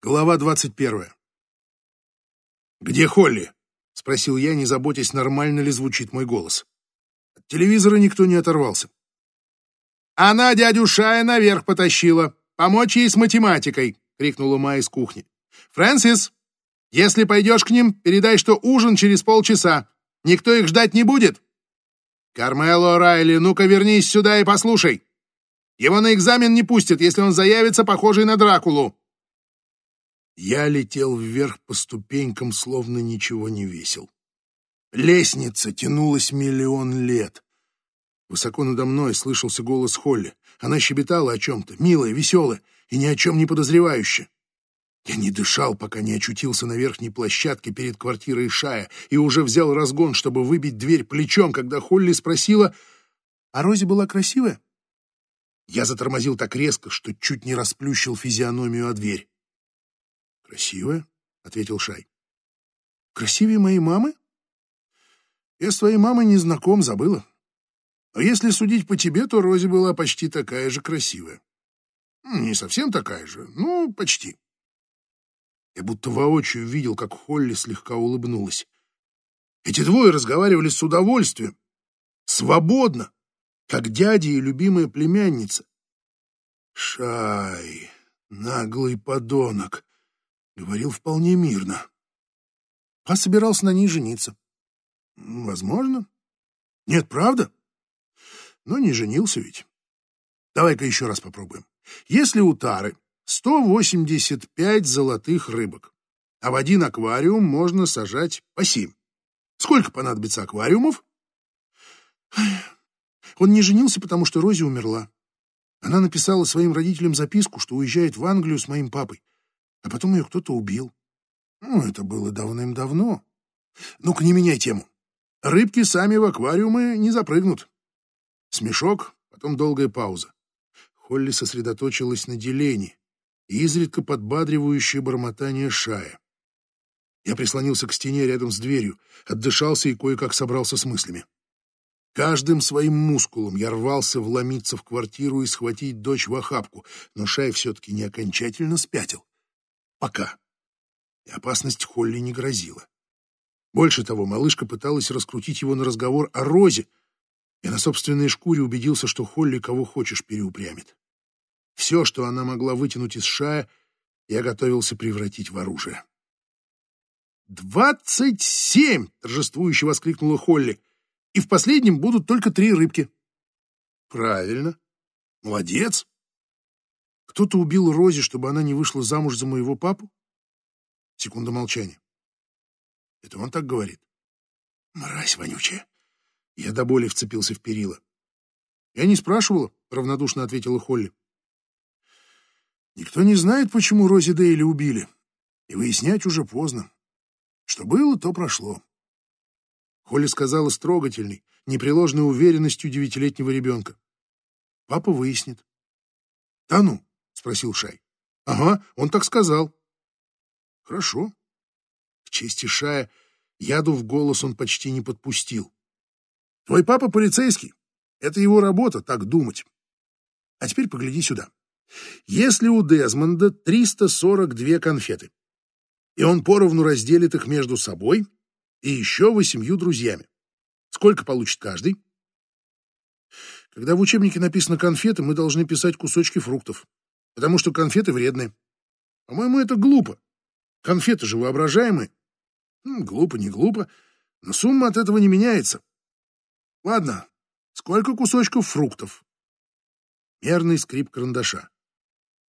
Глава двадцать первая. «Где Холли?» — спросил я, не заботясь, нормально ли звучит мой голос. От телевизора никто не оторвался. «Она дядю Шая наверх потащила. Помочь ей с математикой!» — крикнула Ма из кухни. «Фрэнсис, если пойдешь к ним, передай, что ужин через полчаса. Никто их ждать не будет!» «Кармело Райли, ну-ка вернись сюда и послушай!» Его на экзамен не пустят, если он заявится, похожий на Дракулу. Я летел вверх по ступенькам, словно ничего не весил. Лестница тянулась миллион лет. Высоко надо мной слышался голос Холли. Она щебетала о чем-то, милая, веселая и ни о чем не подозревающая. Я не дышал, пока не очутился на верхней площадке перед квартирой Шая и уже взял разгон, чтобы выбить дверь плечом, когда Холли спросила, «А Рози была красивая?» Я затормозил так резко, что чуть не расплющил физиономию о дверь. «Красивая?» — ответил Шай. «Красивее моей мамы?» «Я с твоей мамой не знаком, забыла. А если судить по тебе, то Рози была почти такая же красивая. Не совсем такая же, но почти». Я будто воочию видел, как Холли слегка улыбнулась. Эти двое разговаривали с удовольствием, свободно, как дядя и любимая племянница. Шай, наглый подонок, говорил вполне мирно. А собирался на ней жениться. Возможно. Нет, правда? Но не женился ведь. Давай-ка еще раз попробуем. Если у Тары 185 золотых рыбок, а в один аквариум можно сажать по 7. Сколько понадобится аквариумов? Он не женился, потому что Рози умерла. Она написала своим родителям записку, что уезжает в Англию с моим папой, а потом ее кто-то убил. Ну, это было давным-давно. Ну-ка, не меняй тему. Рыбки сами в аквариумы не запрыгнут. Смешок, потом долгая пауза. Холли сосредоточилась на делении и изредка подбадривающее бормотание шая. Я прислонился к стене рядом с дверью, отдышался и кое-как собрался с мыслями. Каждым своим мускулом я рвался вломиться в квартиру и схватить дочь в охапку, но Шай все-таки не окончательно спятил. Пока. И опасность Холли не грозила. Больше того, малышка пыталась раскрутить его на разговор о Розе. Я на собственной шкуре убедился, что Холли кого хочешь переупрямит. Все, что она могла вытянуть из Шая, я готовился превратить в оружие. «Двадцать семь!» — торжествующе воскликнула Холли и в последнем будут только три рыбки. Правильно. Молодец. Кто-то убил Рози, чтобы она не вышла замуж за моего папу? Секунда молчания. Это он так говорит? Мразь вонючая. Я до боли вцепился в перила. Я не спрашивала, равнодушно ответила Холли. Никто не знает, почему Рози Дейли убили. И выяснять уже поздно. Что было, то прошло. Холли сказала с трогательной, непреложной уверенностью девятилетнего ребенка. Папа выяснит. — Да ну? — спросил Шай. — Ага, он так сказал. — Хорошо. К чести Шая яду в голос он почти не подпустил. — Твой папа полицейский. Это его работа, так думать. А теперь погляди сюда. Если у Дезмонда 342 конфеты, и он поровну разделит их между собой, и еще восемью друзьями. Сколько получит каждый? Когда в учебнике написано «конфеты», мы должны писать кусочки фруктов, потому что конфеты вредные. По-моему, это глупо. Конфеты же воображаемые. Ну, глупо, не глупо, но сумма от этого не меняется. Ладно, сколько кусочков фруктов? Мерный скрип карандаша.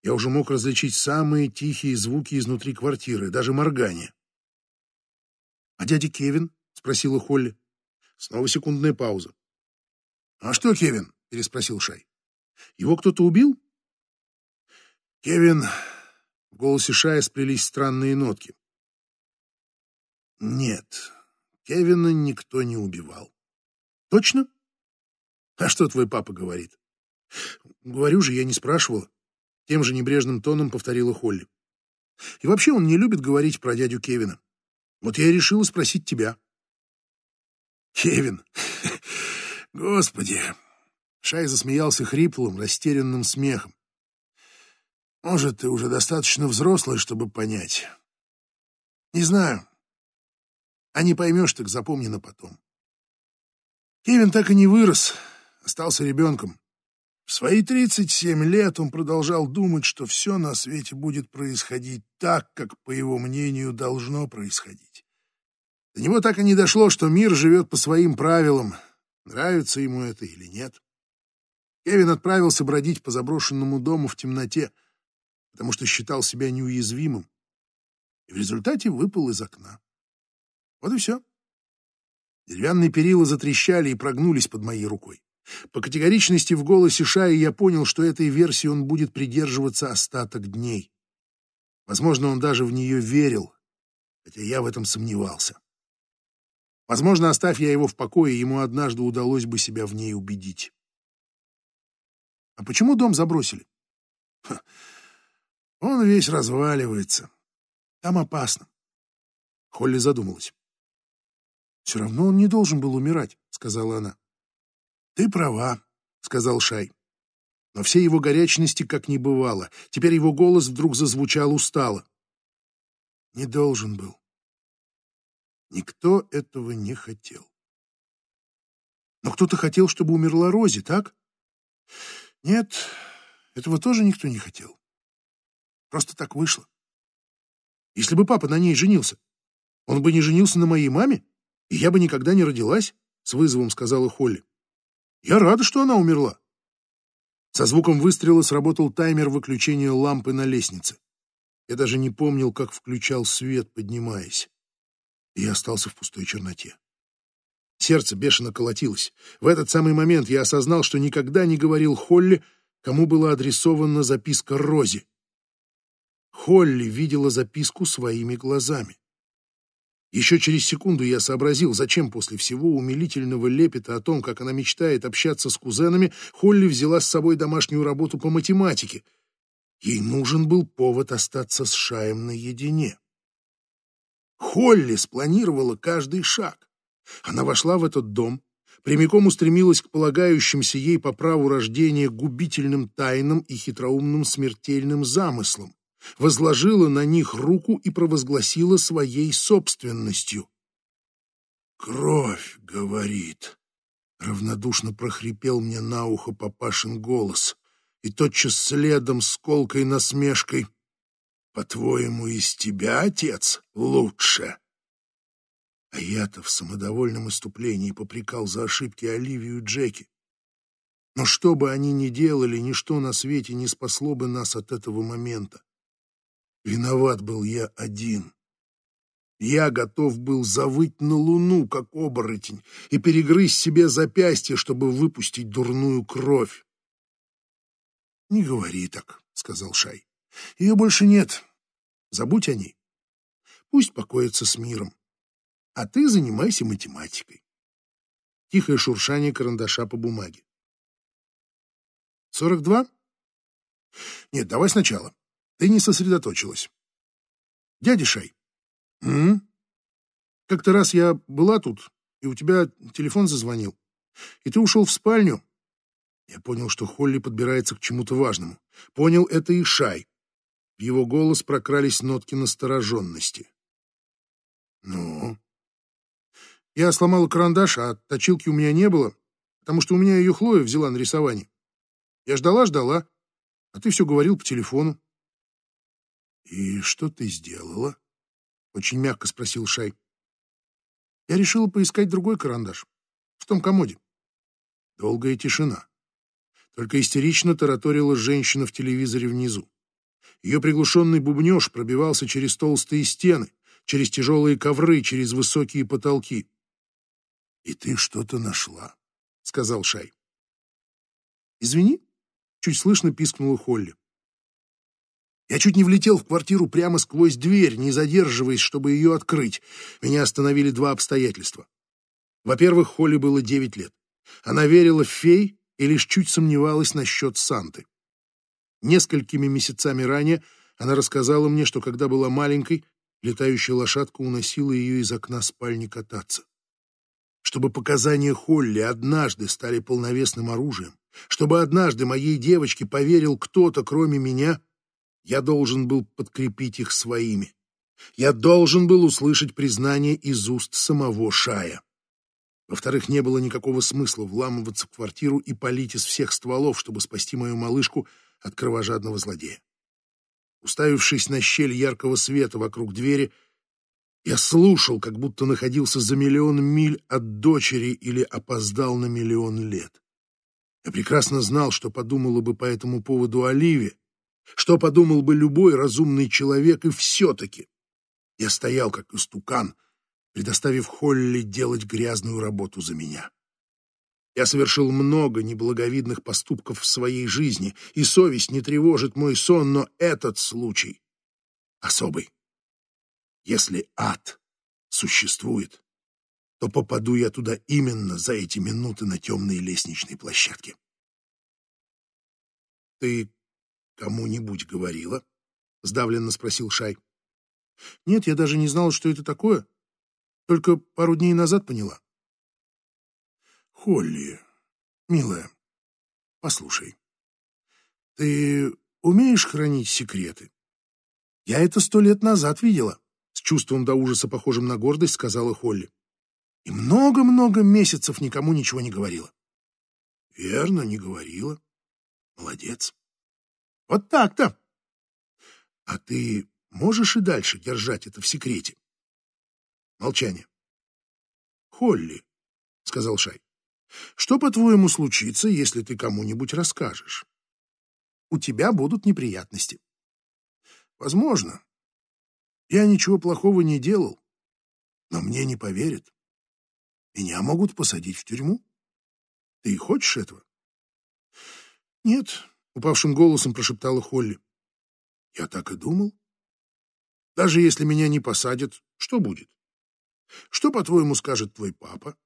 Я уже мог различить самые тихие звуки изнутри квартиры, даже моргание. «А дядя Кевин?» — спросила Холли. Снова секундная пауза. «А что Кевин?» — переспросил Шай. «Его кто-то убил?» «Кевин...» — в голосе Шая сплелись странные нотки. «Нет, Кевина никто не убивал». «Точно?» «А что твой папа говорит?» «Говорю же, я не спрашивала». Тем же небрежным тоном повторила Холли. «И вообще он не любит говорить про дядю Кевина. Вот я и решила спросить тебя. Кевин, господи. Шай засмеялся хриплым, растерянным смехом. Может, ты уже достаточно взрослый, чтобы понять. Не знаю. А не поймешь, так запомни на потом. Кевин так и не вырос, остался ребенком. В свои 37 лет он продолжал думать, что все на свете будет происходить так, как, по его мнению, должно происходить. До него так и не дошло, что мир живет по своим правилам, нравится ему это или нет. Кевин отправился бродить по заброшенному дому в темноте, потому что считал себя неуязвимым, и в результате выпал из окна. Вот и все. Деревянные перила затрещали и прогнулись под моей рукой. По категоричности в голосе Шаи я понял, что этой версии он будет придерживаться остаток дней. Возможно, он даже в нее верил, хотя я в этом сомневался. Возможно, оставь я его в покое, ему однажды удалось бы себя в ней убедить. А почему дом забросили? Ха, он весь разваливается. Там опасно. Холли задумалась. «Все равно он не должен был умирать», — сказала она. «Ты права», — сказал Шай. Но всей его горячности как не бывало. Теперь его голос вдруг зазвучал устало. «Не должен был. Никто этого не хотел». «Но кто-то хотел, чтобы умерла Рози, так?» «Нет, этого тоже никто не хотел. Просто так вышло. Если бы папа на ней женился, он бы не женился на моей маме?» и я бы никогда не родилась, — с вызовом сказала Холли. Я рада, что она умерла. Со звуком выстрела сработал таймер выключения лампы на лестнице. Я даже не помнил, как включал свет, поднимаясь. И я остался в пустой черноте. Сердце бешено колотилось. В этот самый момент я осознал, что никогда не говорил Холли, кому была адресована записка Рози. Холли видела записку своими глазами. Еще через секунду я сообразил, зачем после всего умилительного лепета о том, как она мечтает общаться с кузенами, Холли взяла с собой домашнюю работу по математике. Ей нужен был повод остаться с Шаем наедине. Холли спланировала каждый шаг. Она вошла в этот дом, прямиком устремилась к полагающимся ей по праву рождения губительным тайнам и хитроумным смертельным замыслам возложила на них руку и провозгласила своей собственностью. «Кровь, — говорит, — равнодушно прохрипел мне на ухо папашин голос, и тотчас следом с колкой насмешкой. «По-твоему, из тебя, отец, лучше?» А я-то в самодовольном иступлении попрекал за ошибки Оливию и Джеки. Но что бы они ни делали, ничто на свете не спасло бы нас от этого момента. Виноват был я один. Я готов был завыть на луну, как оборотень, и перегрызть себе запястье, чтобы выпустить дурную кровь. — Не говори так, — сказал Шай. — Ее больше нет. Забудь о ней. Пусть покоится с миром. А ты занимайся математикой. Тихое шуршание карандаша по бумаге. — Сорок два? Нет, давай сначала. Ты не сосредоточилась. Дядя Шай. М? Как-то раз я была тут, и у тебя телефон зазвонил. И ты ушел в спальню. Я понял, что Холли подбирается к чему-то важному. Понял это и Шай. В его голос прокрались нотки настороженности. Ну? Я сломала карандаш, а точилки у меня не было, потому что у меня ее Хлоя взяла на рисование. Я ждала-ждала, а ты все говорил по телефону. «И что ты сделала?» — очень мягко спросил Шай. «Я решила поискать другой карандаш. В том комоде». Долгая тишина. Только истерично тараторила женщина в телевизоре внизу. Ее приглушенный бубнеж пробивался через толстые стены, через тяжелые ковры, через высокие потолки. «И ты что-то нашла», — сказал Шай. «Извини», — чуть слышно пискнула Холли. Я чуть не влетел в квартиру прямо сквозь дверь, не задерживаясь, чтобы ее открыть. Меня остановили два обстоятельства. Во-первых, Холли было девять лет. Она верила в фей и лишь чуть сомневалась насчет Санты. Несколькими месяцами ранее она рассказала мне, что когда была маленькой, летающая лошадка уносила ее из окна спальни кататься. Чтобы показания Холли однажды стали полновесным оружием, чтобы однажды моей девочке поверил кто-то, кроме меня — Я должен был подкрепить их своими. Я должен был услышать признание из уст самого Шая. Во-вторых, не было никакого смысла вламываться в квартиру и палить из всех стволов, чтобы спасти мою малышку от кровожадного злодея. Уставившись на щель яркого света вокруг двери, я слушал, как будто находился за миллион миль от дочери или опоздал на миллион лет. Я прекрасно знал, что подумала бы по этому поводу Оливия, что подумал бы любой разумный человек, и все-таки я стоял как истукан, предоставив Холли делать грязную работу за меня. Я совершил много неблаговидных поступков в своей жизни, и совесть не тревожит мой сон, но этот случай особый. Если ад существует, то попаду я туда именно за эти минуты на темной лестничной площадке. «Ты кому-нибудь говорила?» — сдавленно спросил Шай. «Нет, я даже не знала, что это такое. Только пару дней назад поняла». «Холли, милая, послушай, ты умеешь хранить секреты? Я это сто лет назад видела», — с чувством до ужаса, похожим на гордость, сказала Холли. «И много-много месяцев никому ничего не говорила». «Верно, не говорила. Молодец. Вот так-то. А ты можешь и дальше держать это в секрете? Молчание. Холли, сказал Шай, что, по-твоему, случится, если ты кому-нибудь расскажешь? У тебя будут неприятности. Возможно. Я ничего плохого не делал, но мне не поверят. Меня могут посадить в тюрьму. Ты хочешь этого? Нет, упавшим голосом прошептала Холли. Я так и думал. Даже если меня не посадят, что будет? Что, по-твоему, скажет твой папа?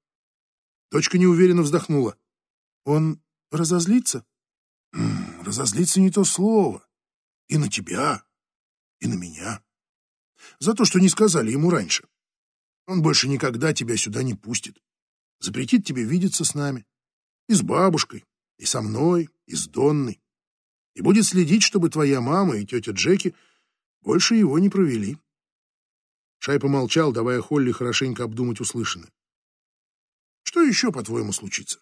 Дочка неуверенно вздохнула. Он разозлится? М разозлится не то слово. И на тебя, и на меня. За то, что не сказали ему раньше. Он больше никогда тебя сюда не пустит. Запретит тебе видеться с нами. И с бабушкой, и со мной, и с Донной и будет следить, чтобы твоя мама и тетя Джеки больше его не провели. Шай помолчал, давая Холли хорошенько обдумать услышанное. Что еще, по-твоему, случится?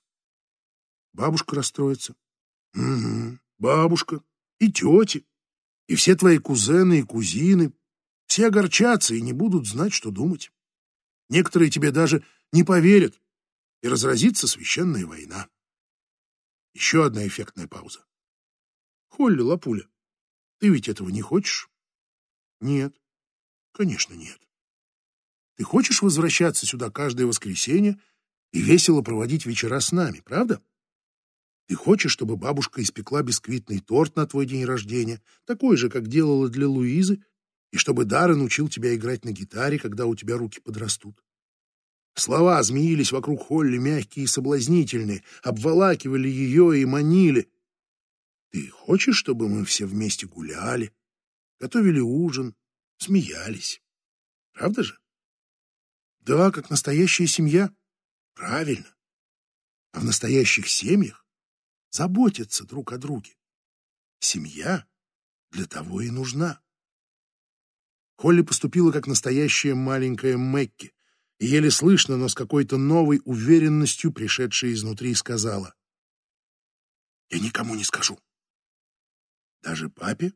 Бабушка расстроится. Угу, бабушка и тети, и все твои кузены и кузины. Все огорчатся и не будут знать, что думать. Некоторые тебе даже не поверят, и разразится священная война. Еще одна эффектная пауза. Холли, лапуля, ты ведь этого не хочешь? Нет, конечно нет. Ты хочешь возвращаться сюда каждое воскресенье и весело проводить вечера с нами, правда? Ты хочешь, чтобы бабушка испекла бисквитный торт на твой день рождения, такой же, как делала для Луизы, и чтобы Даррен учил тебя играть на гитаре, когда у тебя руки подрастут. Слова змеились вокруг Холли, мягкие и соблазнительные, обволакивали ее и манили. Ты хочешь, чтобы мы все вместе гуляли, готовили ужин, смеялись? Правда же? Да, как настоящая семья. Правильно. А в настоящих семьях заботятся друг о друге. Семья для того и нужна. Холли поступила как настоящая маленькая Мэкки, и еле слышно, но с какой-то новой уверенностью, пришедшей изнутри, сказала. «Я никому не скажу. Даже папе?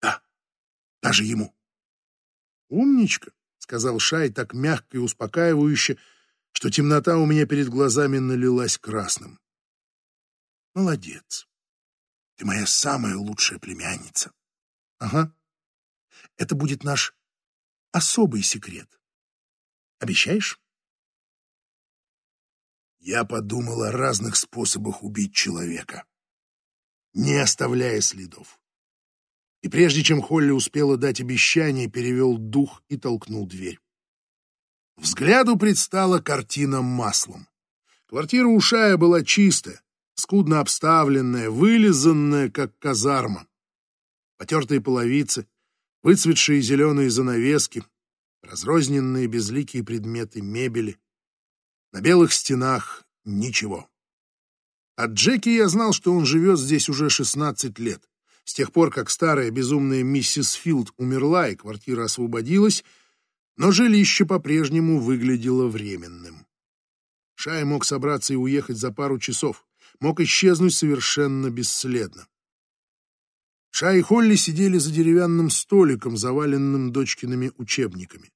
Да, даже ему. Умничка, сказал Шай так мягко и успокаивающе, что темнота у меня перед глазами налилась красным. Молодец. Ты моя самая лучшая племянница. Ага. Это будет наш особый секрет. Обещаешь? Я подумал о разных способах убить человека не оставляя следов. И прежде чем Холли успела дать обещание, перевел дух и толкнул дверь. Взгляду предстала картина маслом. Квартира у Шая была чистая, скудно обставленная, вылизанная, как казарма. Потертые половицы, выцветшие зеленые занавески, разрозненные безликие предметы мебели. На белых стенах ничего. От Джеки я знал, что он живет здесь уже 16 лет, С тех пор, как старая безумная миссис Филд умерла и квартира освободилась, но жилище по-прежнему выглядело временным. Шай мог собраться и уехать за пару часов, мог исчезнуть совершенно бесследно. Шай и Холли сидели за деревянным столиком, заваленным дочкиными учебниками.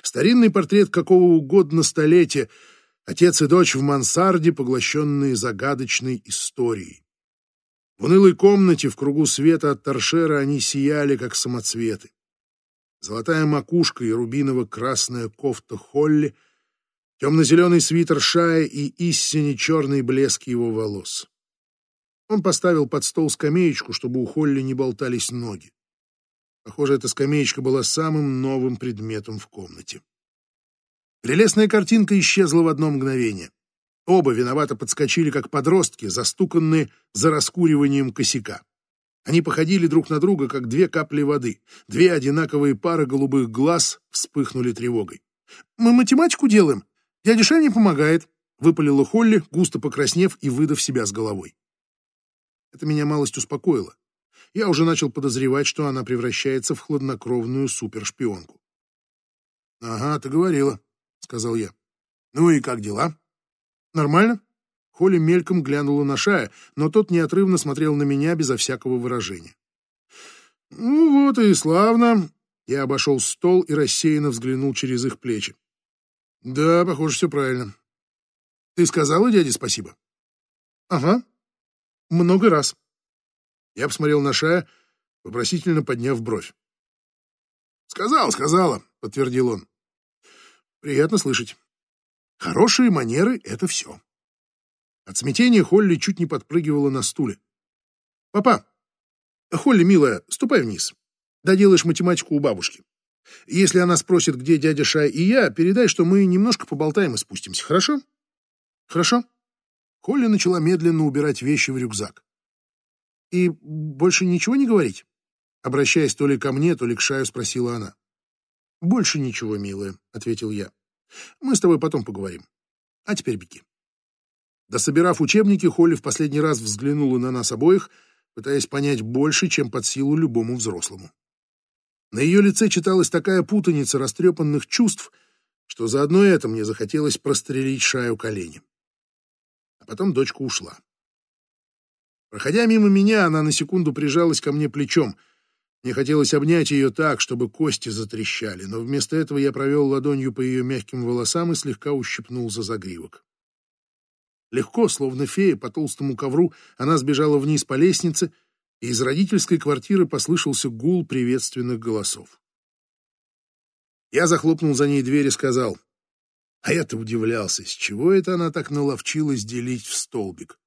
Старинный портрет какого угодно столетия, отец и дочь в мансарде, поглощенные загадочной историей. В унылой комнате в кругу света от торшера они сияли, как самоцветы. Золотая макушка и рубиново-красная кофта Холли, темно-зеленый свитер Шая и истине черный блеск его волос. Он поставил под стол скамеечку, чтобы у Холли не болтались ноги. Похоже, эта скамеечка была самым новым предметом в комнате. Прелестная картинка исчезла в одно мгновение. Оба виновато подскочили, как подростки, застуканные за раскуриванием косяка. Они походили друг на друга, как две капли воды. Две одинаковые пары голубых глаз вспыхнули тревогой. «Мы математику делаем. Дядя Шай не помогает», — выпалила Холли, густо покраснев и выдав себя с головой. Это меня малость успокоило. Я уже начал подозревать, что она превращается в хладнокровную супершпионку. «Ага, ты говорила», — сказал я. «Ну и как дела?» «Нормально?» Холли мельком глянула на Шая, но тот неотрывно смотрел на меня безо всякого выражения. «Ну вот и славно!» Я обошел стол и рассеянно взглянул через их плечи. «Да, похоже, все правильно. Ты сказала дяде спасибо?» «Ага. Много раз». Я посмотрел на Шая, вопросительно подняв бровь. «Сказал, сказала», — подтвердил он. «Приятно слышать. Хорошие манеры — это все. От смятения Холли чуть не подпрыгивала на стуле. «Папа! Холли, милая, ступай вниз. Доделаешь математику у бабушки. Если она спросит, где дядя Шай и я, передай, что мы немножко поболтаем и спустимся, хорошо?» «Хорошо». Холли начала медленно убирать вещи в рюкзак. «И больше ничего не говорить?» Обращаясь то ли ко мне, то ли к Шаю, спросила она. «Больше ничего, милая», — ответил я. Мы с тобой потом поговорим. А теперь беги. Дособирав учебники, Холли в последний раз взглянула на нас обоих, пытаясь понять больше, чем под силу любому взрослому. На ее лице читалась такая путаница растрепанных чувств, что заодно это мне захотелось прострелить шаю колени. А потом дочка ушла. Проходя мимо меня, она на секунду прижалась ко мне плечом — мне хотелось обнять ее так, чтобы кости затрещали, но вместо этого я провел ладонью по ее мягким волосам и слегка ущипнул за загривок. Легко, словно фея, по толстому ковру, она сбежала вниз по лестнице, и из родительской квартиры послышался гул приветственных голосов. Я захлопнул за ней дверь и сказал, а я-то удивлялся, с чего это она так наловчилась делить в столбик.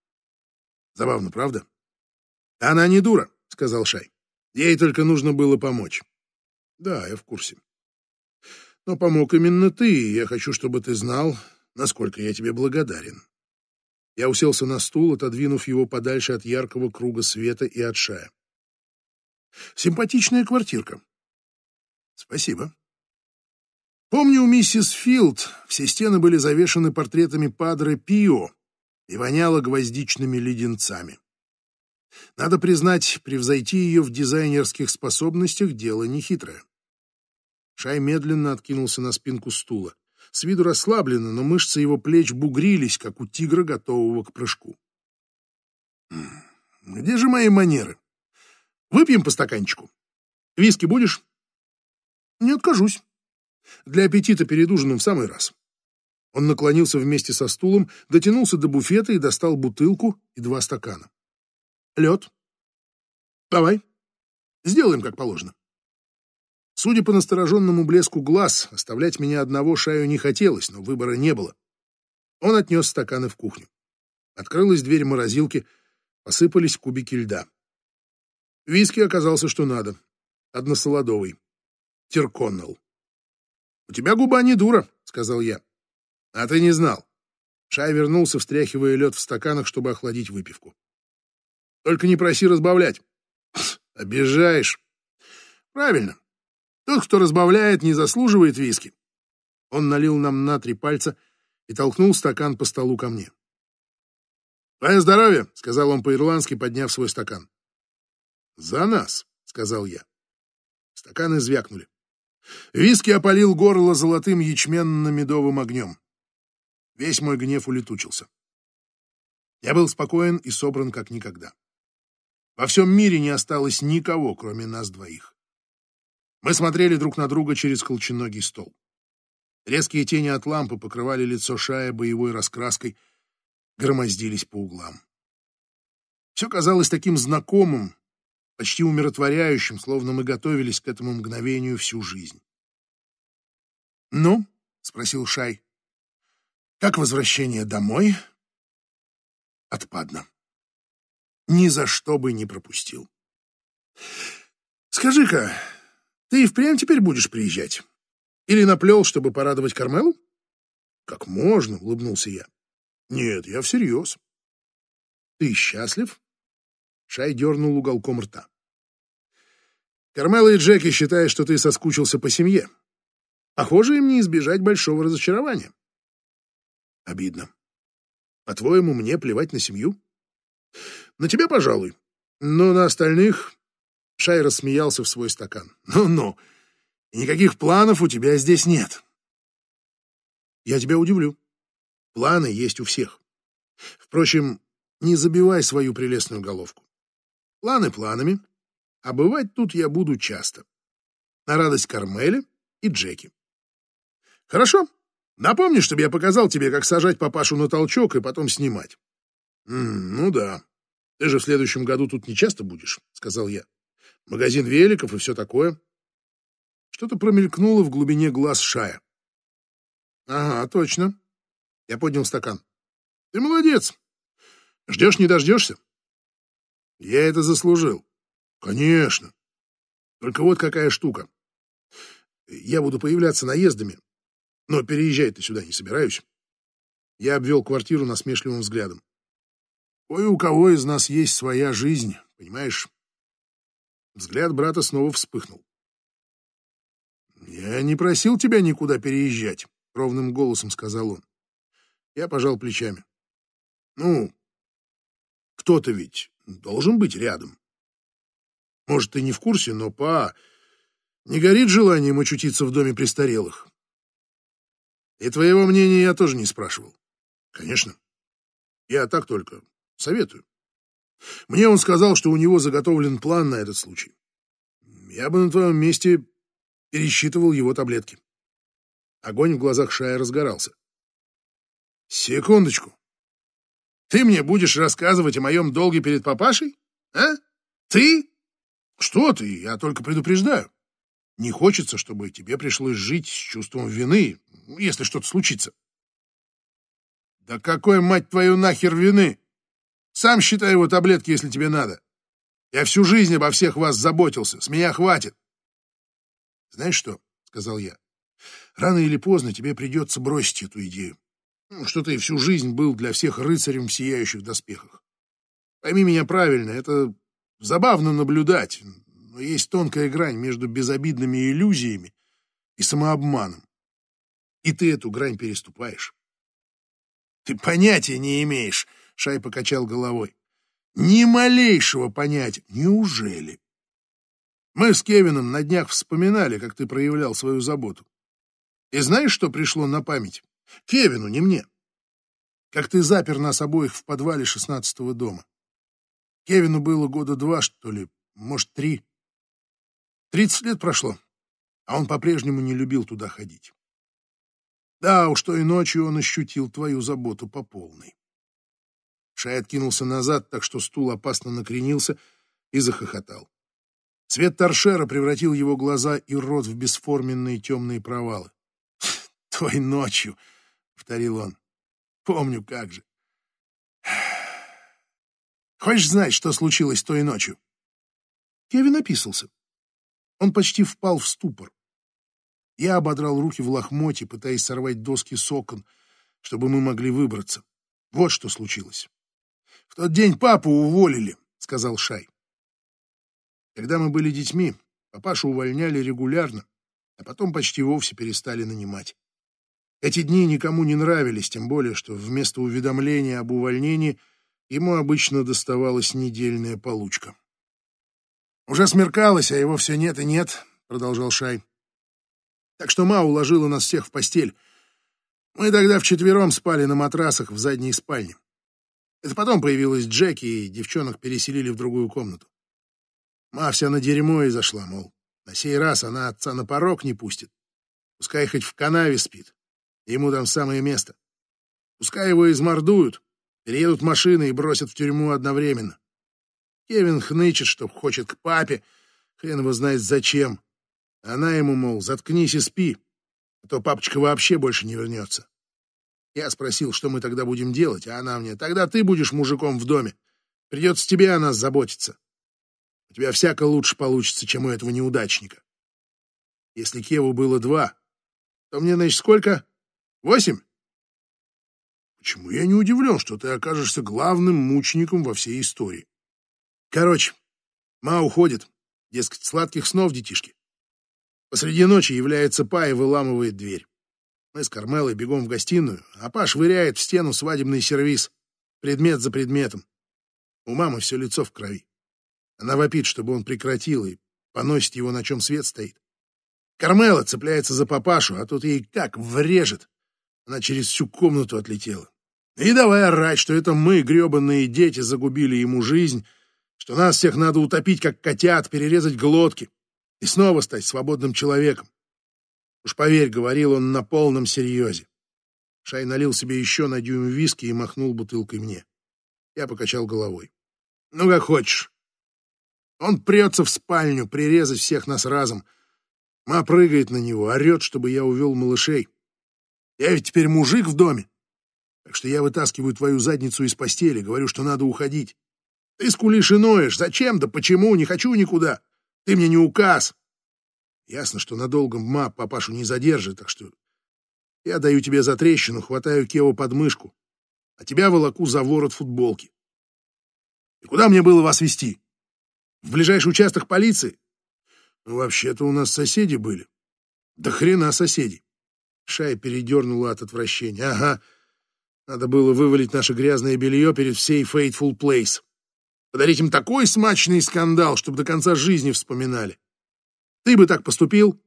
Забавно, правда? Она не дура, сказал Шай. Ей только нужно было помочь. Да, я в курсе. Но помог именно ты, и я хочу, чтобы ты знал, насколько я тебе благодарен. Я уселся на стул, отодвинув его подальше от яркого круга света и от шая. Симпатичная квартирка. Спасибо. Помню, у миссис Филд все стены были завешаны портретами Падре Пио и воняло гвоздичными леденцами. Надо признать, превзойти ее в дизайнерских способностях дело нехитрое. Шай медленно откинулся на спинку стула. С виду расслабленно, но мышцы его плеч бугрились, как у тигра, готового к прыжку. «Где же мои манеры? Выпьем по стаканчику. Виски будешь?» «Не откажусь. Для аппетита перед ужином в самый раз». Он наклонился вместе со стулом, дотянулся до буфета и достал бутылку и два стакана. Лед. Давай. Сделаем как положено. Судя по настороженному блеску глаз, оставлять меня одного шаю не хотелось, но выбора не было. Он отнес стаканы в кухню. Открылась дверь морозилки, посыпались кубики льда. Виски оказался что надо. Односолодовый. Терконнелл. «У тебя губа не дура», — сказал я. «А ты не знал». Шай вернулся, встряхивая лед в стаканах, чтобы охладить выпивку. Только не проси разбавлять. Обижаешь. Правильно. Тот, кто разбавляет, не заслуживает виски. Он налил нам на три пальца и толкнул стакан по столу ко мне. «Твое здоровье», — сказал он по-ирландски, подняв свой стакан. «За нас», — сказал я. Стаканы звякнули. Виски опалил горло золотым ячменно-медовым огнем. Весь мой гнев улетучился. Я был спокоен и собран как никогда. Во всем мире не осталось никого, кроме нас двоих. Мы смотрели друг на друга через колченогий стол. Резкие тени от лампы покрывали лицо Шая боевой раскраской, громоздились по углам. Все казалось таким знакомым, почти умиротворяющим, словно мы готовились к этому мгновению всю жизнь. «Ну?» — спросил Шай. «Как возвращение домой?» «Отпадно. Ни за что бы не пропустил. Скажи-ка, ты и впрямь теперь будешь приезжать? Или наплел, чтобы порадовать Кармелу?» «Как можно?» — улыбнулся я. «Нет, я всерьез». «Ты счастлив?» Шай дернул уголком рта. Кармела и Джеки считают, что ты соскучился по семье. Похоже, им не избежать большого разочарования. Обидно. По-твоему, мне плевать на семью? На тебя, пожалуй. Но на остальных... Шай рассмеялся в свой стакан. Ну-ну, никаких планов у тебя здесь нет. Я тебя удивлю. Планы есть у всех. Впрочем, не забивай свою прелестную головку. Планы планами, а бывать тут я буду часто. На радость Кармеле и Джеки. Хорошо. Напомни, чтобы я показал тебе, как сажать папашу на толчок и потом снимать. М ну да. Ты же в следующем году тут не часто будешь, сказал я. Магазин великов и все такое. Что-то промелькнуло в глубине глаз Шая. Ага, точно. Я поднял стакан. Ты молодец. Ждешь, не дождешься? Я это заслужил. Конечно. Только вот какая штука. Я буду появляться наездами, но переезжать ты сюда не собираюсь. Я обвел квартиру насмешливым взглядом. Ой, у кого из нас есть своя жизнь, понимаешь? Взгляд брата снова вспыхнул. «Я не просил тебя никуда переезжать», — ровным голосом сказал он. Я пожал плечами. «Ну, кто-то ведь должен быть рядом. Может, ты не в курсе, но па не горит желанием очутиться в доме престарелых. И твоего мнения я тоже не спрашивал. Конечно. Я так только советую. Мне он сказал, что у него заготовлен план на этот случай. Я бы на твоем месте пересчитывал его таблетки. Огонь в глазах Шая разгорался. Секундочку. Ты мне будешь рассказывать о моем долге перед папашей? А? Ты? Что ты? Я только предупреждаю. Не хочется, чтобы тебе пришлось жить с чувством вины, если что-то случится. Да какой, мать твою, нахер вины? Сам считай его таблетки, если тебе надо. Я всю жизнь обо всех вас заботился, с меня хватит. Знаешь что, — сказал я, — рано или поздно тебе придется бросить эту идею. Ну, что ты всю жизнь был для всех рыцарем в сияющих доспехах. Пойми меня правильно, это забавно наблюдать, но есть тонкая грань между безобидными иллюзиями и самообманом. И ты эту грань переступаешь. Ты понятия не имеешь, Шай покачал головой. Ни малейшего понятия. Неужели? Мы с Кевином на днях вспоминали, как ты проявлял свою заботу. И знаешь, что пришло на память? Кевину, не мне. Как ты запер нас обоих в подвале шестнадцатого дома. Кевину было года два, что ли, может, три. Тридцать лет прошло, а он по-прежнему не любил туда ходить. Да уж, той ночью он ощутил твою заботу по полной. Шай откинулся назад, так что стул опасно накренился и захохотал. Цвет торшера превратил его глаза и рот в бесформенные темные провалы. «Той ночью», — повторил он, — «помню, как же». «Хочешь знать, что случилось той ночью?» Кевин описался. Он почти впал в ступор. Я ободрал руки в лохмоте, пытаясь сорвать доски с окон, чтобы мы могли выбраться. Вот что случилось. «В тот день папу уволили», — сказал Шай. Когда мы были детьми, папашу увольняли регулярно, а потом почти вовсе перестали нанимать. Эти дни никому не нравились, тем более, что вместо уведомления об увольнении ему обычно доставалась недельная получка. Уже смеркалось, а его все нет и нет, продолжал Шай. Так что Ма уложила нас всех в постель. Мы тогда вчетвером спали на матрасах в задней спальне. Это потом появилась Джеки, и девчонок переселили в другую комнату. Ма вся на дерьмо и зашла, мол, на сей раз она отца на порог не пустит. Пускай хоть в канаве спит. Ему там самое место. Пускай его измордуют, переедут машины и бросят в тюрьму одновременно. Кевин хнычет, что хочет к папе, хрен его знает зачем. Она ему, мол, заткнись и спи, а то папочка вообще больше не вернется. Я спросил, что мы тогда будем делать, а она мне, тогда ты будешь мужиком в доме. Придется тебе о нас заботиться. У тебя всяко лучше получится, чем у этого неудачника. Если Кеву было два, то мне, значит, сколько? Восемь? Почему я не удивлен, что ты окажешься главным мучеником во всей истории? Короче, Ма уходит. Дескать, сладких снов, детишки. Посреди ночи является Па и выламывает дверь. Мы с Кармелой бегом в гостиную, а Па швыряет в стену свадебный сервиз, предмет за предметом. У мамы все лицо в крови. Она вопит, чтобы он прекратил, и поносит его, на чем свет стоит. Кармела цепляется за папашу, а тут ей как врежет. Она через всю комнату отлетела. И давай орать, что это мы, гребанные дети, загубили ему жизнь, что нас всех надо утопить, как котят, перерезать глотки и снова стать свободным человеком. Уж поверь, говорил он на полном серьезе. Шай налил себе еще на дюйм виски и махнул бутылкой мне. Я покачал головой. Ну, как хочешь. Он прется в спальню, прирезать всех нас разом. Ма прыгает на него, орет, чтобы я увел малышей. Я ведь теперь мужик в доме. Так что я вытаскиваю твою задницу из постели, говорю, что надо уходить. Ты скулишь и ноешь. Зачем? Да почему? Не хочу никуда. Ты мне не указ. Ясно, что надолго ма папашу не задержит, так что я даю тебе за трещину, хватаю Кева под мышку, а тебя волоку за ворот футболки. И куда мне было вас вести? В ближайший участок полиции? Ну, вообще-то у нас соседи были. Да хрена соседи. Шай передернула от отвращения. Ага, надо было вывалить наше грязное белье перед всей Fateful Place. Подарить им такой смачный скандал, чтобы до конца жизни вспоминали. Ты бы так поступил?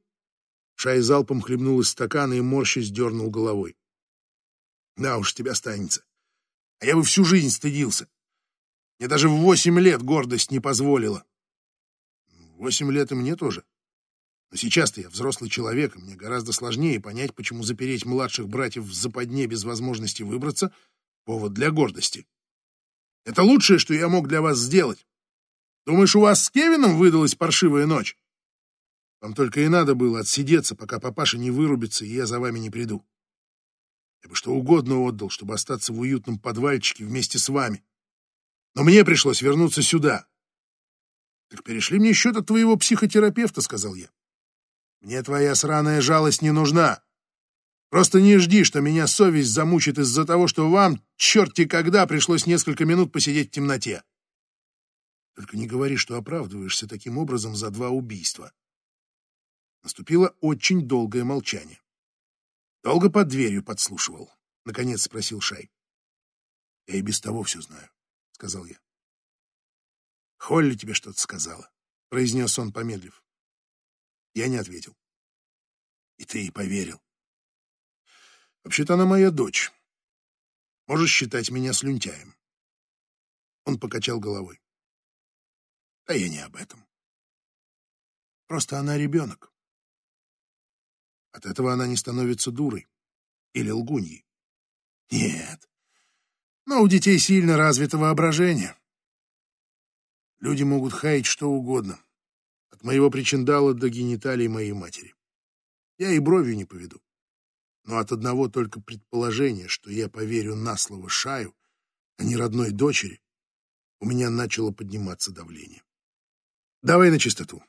Шай залпом хлебнул из стакана и морщись дернул головой. Да уж, тебя останется. А я бы всю жизнь стыдился. Мне даже в восемь лет гордость не позволила. Восемь лет и мне тоже. Но сейчас-то я взрослый человек, и мне гораздо сложнее понять, почему запереть младших братьев в западне без возможности выбраться — повод для гордости. Это лучшее, что я мог для вас сделать. Думаешь, у вас с Кевином выдалась паршивая ночь? Вам только и надо было отсидеться, пока папаша не вырубится, и я за вами не приду. Я бы что угодно отдал, чтобы остаться в уютном подвальчике вместе с вами. Но мне пришлось вернуться сюда. Так перешли мне счет от твоего психотерапевта, сказал я. Мне твоя сраная жалость не нужна. Просто не жди, что меня совесть замучит из-за того, что вам, черти когда, пришлось несколько минут посидеть в темноте. Только не говори, что оправдываешься таким образом за два убийства. Наступило очень долгое молчание. Долго под дверью подслушивал, — наконец спросил Шай. — Я и без того все знаю, — сказал я. — Холли тебе что-то сказала, — произнес он, помедлив. Я не ответил. И ты ей поверил. Вообще-то она моя дочь. Можешь считать меня слюнтяем. Он покачал головой. Да я не об этом. Просто она ребенок. От этого она не становится дурой или лгуньей. Нет. Но у детей сильно развито воображение. Люди могут хаять что угодно. От моего причиндала до гениталий моей матери. Я и бровью не поведу. Но от одного только предположения, что я поверю на слово Шаю, а не родной дочери, у меня начало подниматься давление. Давай на чистоту.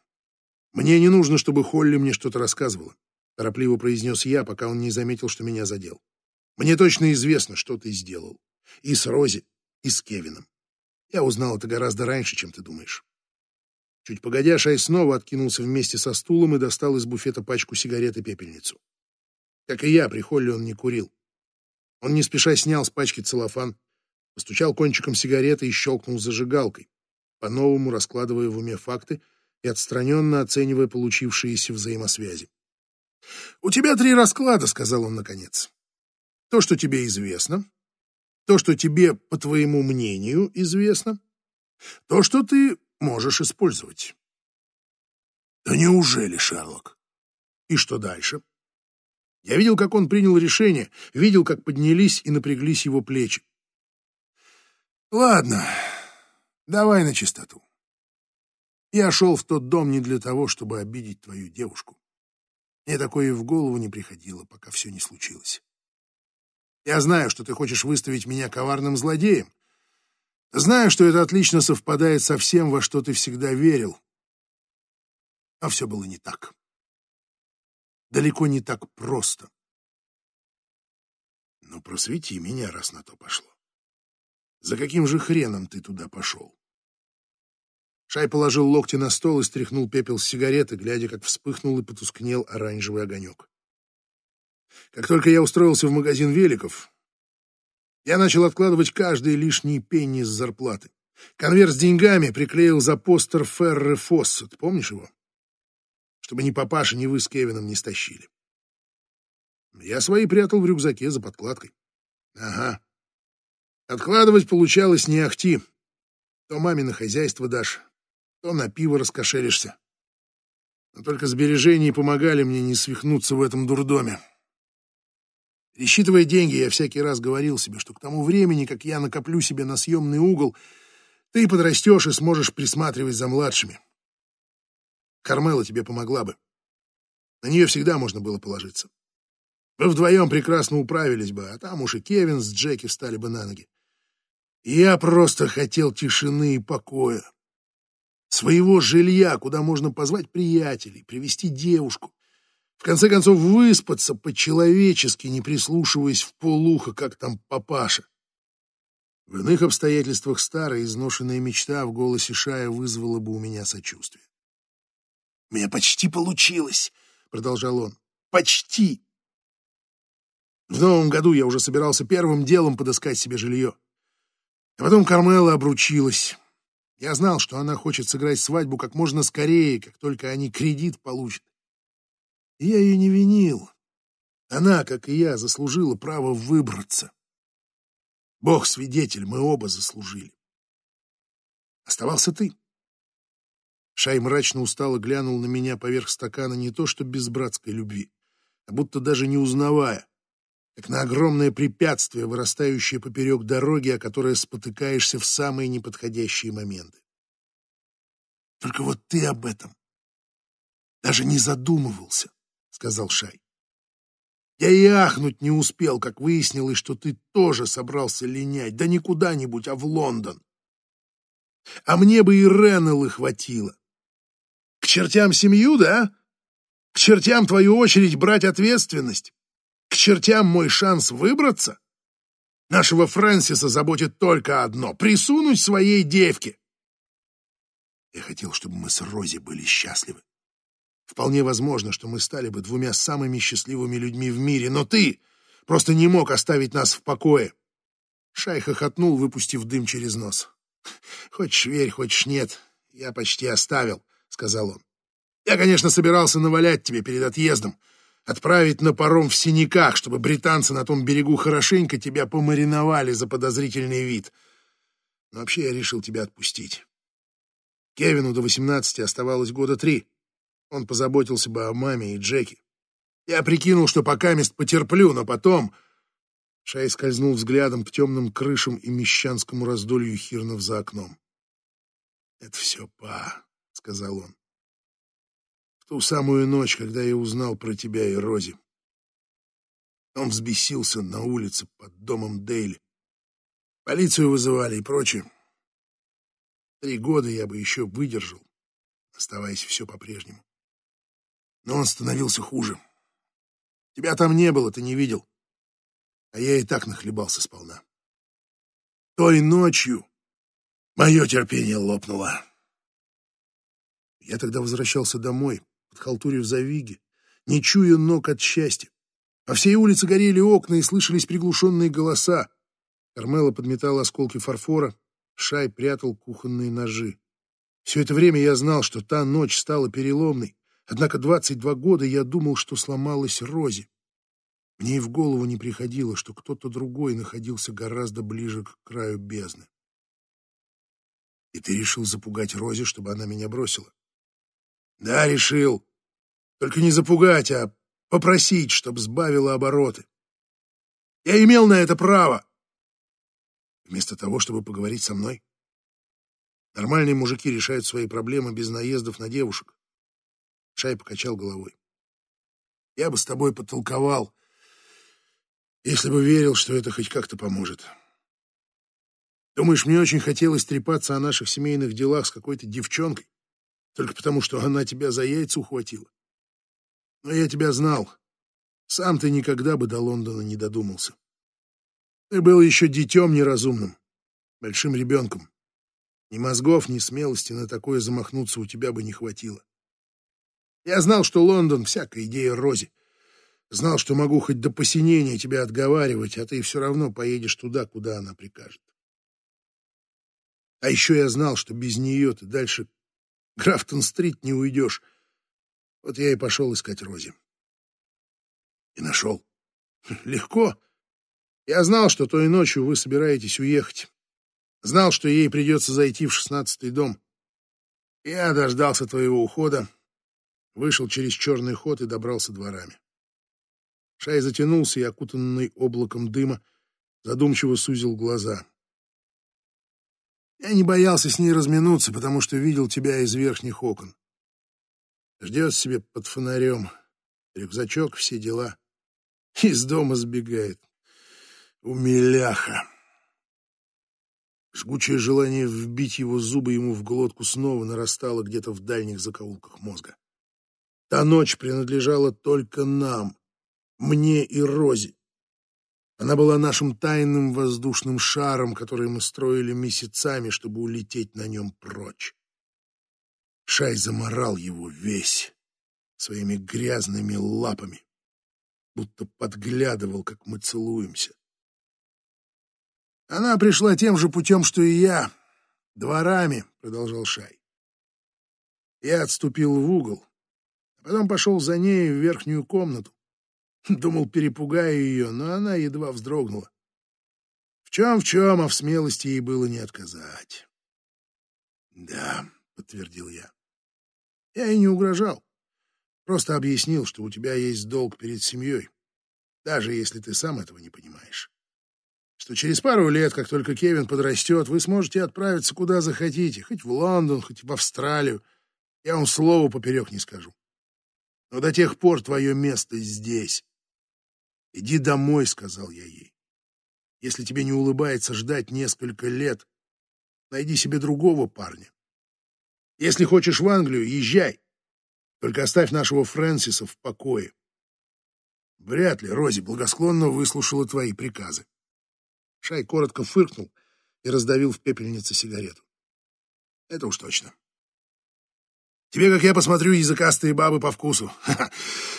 Мне не нужно, чтобы Холли мне что-то рассказывала. Торопливо произнес я, пока он не заметил, что меня задел. Мне точно известно, что ты сделал. И с Рози, и с Кевином. Я узнал это гораздо раньше, чем ты думаешь. Чуть погодя, Шай снова откинулся вместе со стулом и достал из буфета пачку сигарет и пепельницу. Как и я, при Холле он не курил. Он не спеша снял с пачки целлофан, постучал кончиком сигареты и щелкнул зажигалкой, по-новому раскладывая в уме факты и отстраненно оценивая получившиеся взаимосвязи. «У тебя три расклада», — сказал он наконец. «То, что тебе известно, то, что тебе, по твоему мнению, известно, то, что ты можешь использовать». «Да неужели, Шерлок?» «И что дальше?» Я видел, как он принял решение, видел, как поднялись и напряглись его плечи. «Ладно, давай на чистоту. Я шел в тот дом не для того, чтобы обидеть твою девушку. Мне такое и в голову не приходило, пока все не случилось. Я знаю, что ты хочешь выставить меня коварным злодеем. Знаю, что это отлично совпадает со всем, во что ты всегда верил. А все было не так. Далеко не так просто. Но просвети меня, раз на то пошло. За каким же хреном ты туда пошел? Шай положил локти на стол и стряхнул пепел с сигареты, глядя, как вспыхнул и потускнел оранжевый огонек. Как только я устроился в магазин великов, я начал откладывать каждый лишний пенни с зарплаты. Конверт с деньгами приклеил за постер Ферре Фоссет, помнишь его? Чтобы ни папаша, ни вы с Кевином не стащили. Я свои прятал в рюкзаке за подкладкой. Ага. Откладывать получалось не ахти. То маме на хозяйство дашь, то на пиво раскошелишься. Но только сбережения помогали мне не свихнуться в этом дурдоме. Пересчитывая деньги, я всякий раз говорил себе, что к тому времени, как я накоплю себе на съемный угол, ты подрастешь и сможешь присматривать за младшими. Кармела тебе помогла бы. На нее всегда можно было положиться. Вы вдвоем прекрасно управились бы, а там уж и Кевин с Джеки встали бы на ноги. я просто хотел тишины и покоя своего жилья, куда можно позвать приятелей, привести девушку. В конце концов, выспаться по-человечески, не прислушиваясь в полухо, как там папаша. В иных обстоятельствах старая изношенная мечта в голосе Шая вызвала бы у меня сочувствие. «У меня почти получилось», — продолжал он. «Почти!» В новом году я уже собирался первым делом подыскать себе жилье. А потом Кармела обручилась. Я знал, что она хочет сыграть свадьбу как можно скорее, как только они кредит получат. И я ее не винил. Она, как и я, заслужила право выбраться. Бог свидетель, мы оба заслужили. Оставался ты. Шай мрачно устало глянул на меня поверх стакана не то что без братской любви, а будто даже не узнавая, как на огромное препятствие, вырастающее поперек дороги, о которое спотыкаешься в самые неподходящие моменты. Только вот ты об этом даже не задумывался, сказал Шай. Я и ахнуть не успел, как выяснилось, что ты тоже собрался линять, да не куда-нибудь, а в Лондон. А мне бы и Реннеллы хватило. К чертям семью, да? К чертям твою очередь брать ответственность. К чертям мой шанс выбраться? Нашего Фрэнсиса заботит только одно — присунуть своей девке. Я хотел, чтобы мы с Рози были счастливы. Вполне возможно, что мы стали бы двумя самыми счастливыми людьми в мире, но ты просто не мог оставить нас в покое. Шай хохотнул, выпустив дым через нос. «Хочешь верь, хочешь нет, я почти оставил», — сказал он. «Я, конечно, собирался навалять тебе перед отъездом, отправить на паром в синяках, чтобы британцы на том берегу хорошенько тебя помариновали за подозрительный вид. Но вообще я решил тебя отпустить. Кевину до восемнадцати оставалось года три. Он позаботился бы о маме и Джеки. Я прикинул, что пока мест потерплю, но потом... Шай скользнул взглядом к темным крышам и мещанскому раздолью хирнов за окном. «Это все па», — сказал он ту самую ночь, когда я узнал про тебя и Рози. Он взбесился на улице под домом Дейли. Полицию вызывали и прочее. Три года я бы еще выдержал, оставаясь все по-прежнему. Но он становился хуже. Тебя там не было, ты не видел. А я и так нахлебался сполна. Той ночью мое терпение лопнуло. Я тогда возвращался домой, подхалтурив за виги, не чуя ног от счастья. По всей улице горели окна и слышались приглушенные голоса. Кармела подметала осколки фарфора, Шай прятал кухонные ножи. Все это время я знал, что та ночь стала переломной, однако 22 года я думал, что сломалась Рози. Мне и в голову не приходило, что кто-то другой находился гораздо ближе к краю бездны. И ты решил запугать Рози, чтобы она меня бросила? Да, решил. Только не запугать, а попросить, чтобы сбавила обороты. Я имел на это право. Вместо того, чтобы поговорить со мной. Нормальные мужики решают свои проблемы без наездов на девушек. Шай покачал головой. Я бы с тобой потолковал, если бы верил, что это хоть как-то поможет. Думаешь, мне очень хотелось трепаться о наших семейных делах с какой-то девчонкой, только потому, что она тебя за яйца ухватила? Но я тебя знал. Сам ты никогда бы до Лондона не додумался. Ты был еще детем неразумным, большим ребенком. Ни мозгов, ни смелости на такое замахнуться у тебя бы не хватило. Я знал, что Лондон — всякая идея Рози. Знал, что могу хоть до посинения тебя отговаривать, а ты все равно поедешь туда, куда она прикажет. А еще я знал, что без нее ты дальше Графтон-стрит не уйдешь. Вот я и пошел искать Рози. И нашел. Легко. Я знал, что той ночью вы собираетесь уехать. Знал, что ей придется зайти в шестнадцатый дом. Я дождался твоего ухода, вышел через черный ход и добрался дворами. Шай затянулся и, окутанный облаком дыма, задумчиво сузил глаза. Я не боялся с ней разминуться, потому что видел тебя из верхних окон. Ждет себе под фонарем, рюкзачок, все дела. Из дома сбегает. Умиляха. Жгучее желание вбить его зубы ему в глотку снова нарастало где-то в дальних закоулках мозга. Та ночь принадлежала только нам, мне и Розе. Она была нашим тайным воздушным шаром, который мы строили месяцами, чтобы улететь на нем прочь. Шай заморал его весь своими грязными лапами, будто подглядывал, как мы целуемся. Она пришла тем же путем, что и я, дворами, — продолжал Шай. Я отступил в угол, а потом пошел за ней в верхнюю комнату. Думал, перепугаю ее, но она едва вздрогнула. В чем в чем, а в смелости ей было не отказать. «Да», — подтвердил я. Я и не угрожал. Просто объяснил, что у тебя есть долг перед семьей, даже если ты сам этого не понимаешь что через пару лет, как только Кевин подрастет, вы сможете отправиться куда захотите, хоть в Лондон, хоть в Австралию. Я вам слова поперек не скажу. Но до тех пор твое место здесь. Иди домой, сказал я ей. Если тебе не улыбается ждать несколько лет, найди себе другого парня. Если хочешь в Англию, езжай. Только оставь нашего Фрэнсиса в покое. Вряд ли Рози благосклонно выслушала твои приказы. Шай коротко фыркнул и раздавил в пепельнице сигарету. Это уж точно. Тебе, как я посмотрю, языкастые бабы по вкусу.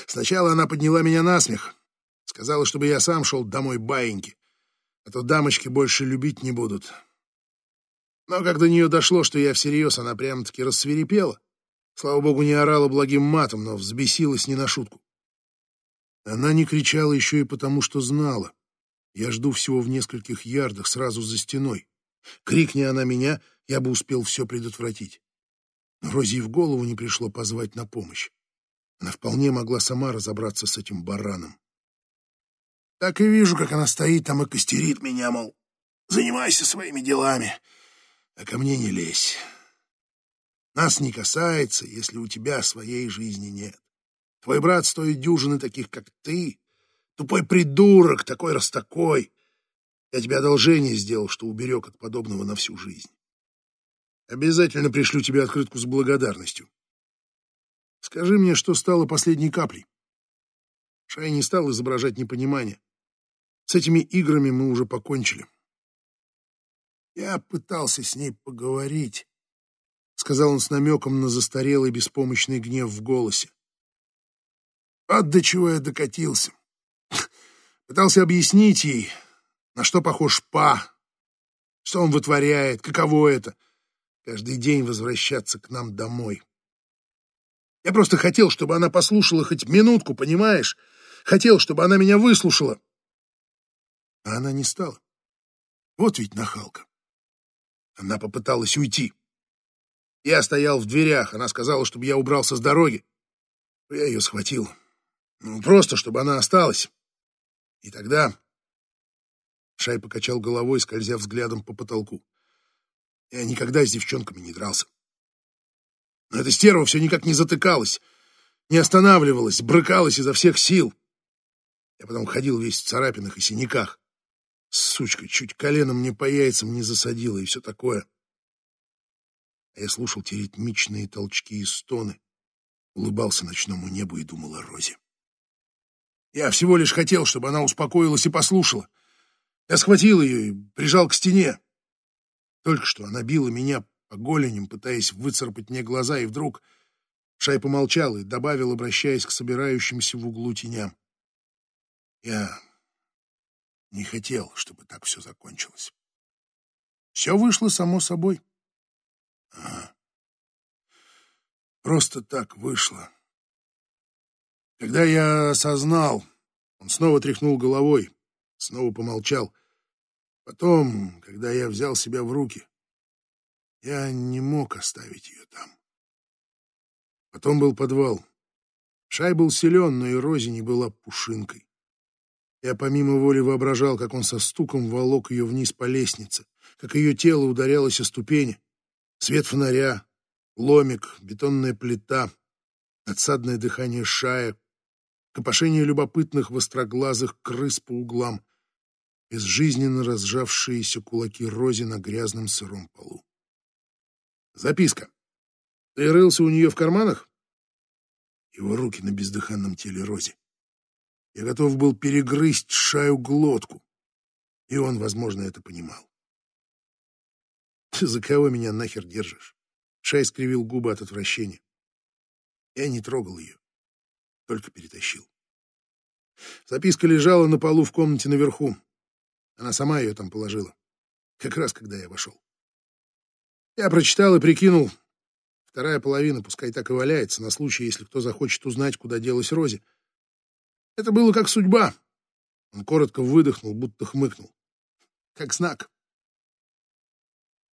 Сначала она подняла меня на смех. Сказала, чтобы я сам шел домой баиньки, а то дамочки больше любить не будут. Но как до нее дошло, что я всерьез, она прямо-таки рассверепела. Слава богу, не орала благим матом, но взбесилась не на шутку. Она не кричала еще и потому, что знала. Я жду всего в нескольких ярдах, сразу за стеной. Крикни она меня, я бы успел все предотвратить. Но Розе в голову не пришло позвать на помощь. Она вполне могла сама разобраться с этим бараном. Так и вижу, как она стоит там и костерит меня, мол, занимайся своими делами, а ко мне не лезь. Нас не касается, если у тебя своей жизни нет. Твой брат стоит дюжины таких, как ты, Тупой придурок, такой раз такой. Я тебе одолжение сделал, что уберег от подобного на всю жизнь. Обязательно пришлю тебе открытку с благодарностью. Скажи мне, что стало последней каплей. Шай не стал изображать непонимание. С этими играми мы уже покончили. Я пытался с ней поговорить, — сказал он с намеком на застарелый беспомощный гнев в голосе. Вот до чего я докатился. Пытался объяснить ей, на что похож Па, что он вытворяет, каково это, каждый день возвращаться к нам домой. Я просто хотел, чтобы она послушала хоть минутку, понимаешь? Хотел, чтобы она меня выслушала. А она не стала. Вот ведь нахалка. Она попыталась уйти. Я стоял в дверях, она сказала, чтобы я убрался с дороги. Я ее схватил. Ну, просто, чтобы она осталась. И тогда... Шай покачал головой, скользя взглядом по потолку. Я никогда с девчонками не дрался. Но эта стерва все никак не затыкалась, не останавливалась, брыкалась изо всех сил. Я потом ходил весь в царапинах и синяках. Сучка чуть коленом мне по яйцам не засадила и все такое. А я слушал те ритмичные толчки и стоны, улыбался ночному небу и думал о Розе. Я всего лишь хотел, чтобы она успокоилась и послушала. Я схватил ее и прижал к стене. Только что она била меня по голеням, пытаясь выцарапать мне глаза, и вдруг Шай помолчал и добавил, обращаясь к собирающимся в углу теням. Я не хотел, чтобы так все закончилось. Все вышло само собой. Ага. Просто так вышло. Когда я осознал, он снова тряхнул головой, снова помолчал. Потом, когда я взял себя в руки, я не мог оставить ее там. Потом был подвал. Шай был силен, но и Рози не была пушинкой. Я помимо воли воображал, как он со стуком волок ее вниз по лестнице, как ее тело ударялось о ступени. Свет фонаря, ломик, бетонная плита, надсадное дыхание шая, копошение любопытных востроглазых крыс по углам, безжизненно разжавшиеся кулаки Рози на грязном сыром полу. Записка. Ты рылся у нее в карманах? Его руки на бездыханном теле Рози. Я готов был перегрызть Шаю глотку, и он, возможно, это понимал. «Ты за кого меня нахер держишь?» Шай скривил губы от отвращения. Я не трогал ее, только перетащил. Записка лежала на полу в комнате наверху. Она сама ее там положила, как раз когда я вошел. Я прочитал и прикинул. Вторая половина пускай так и валяется, на случай, если кто захочет узнать, куда делась Рози. Это было как судьба. Он коротко выдохнул, будто хмыкнул. Как знак.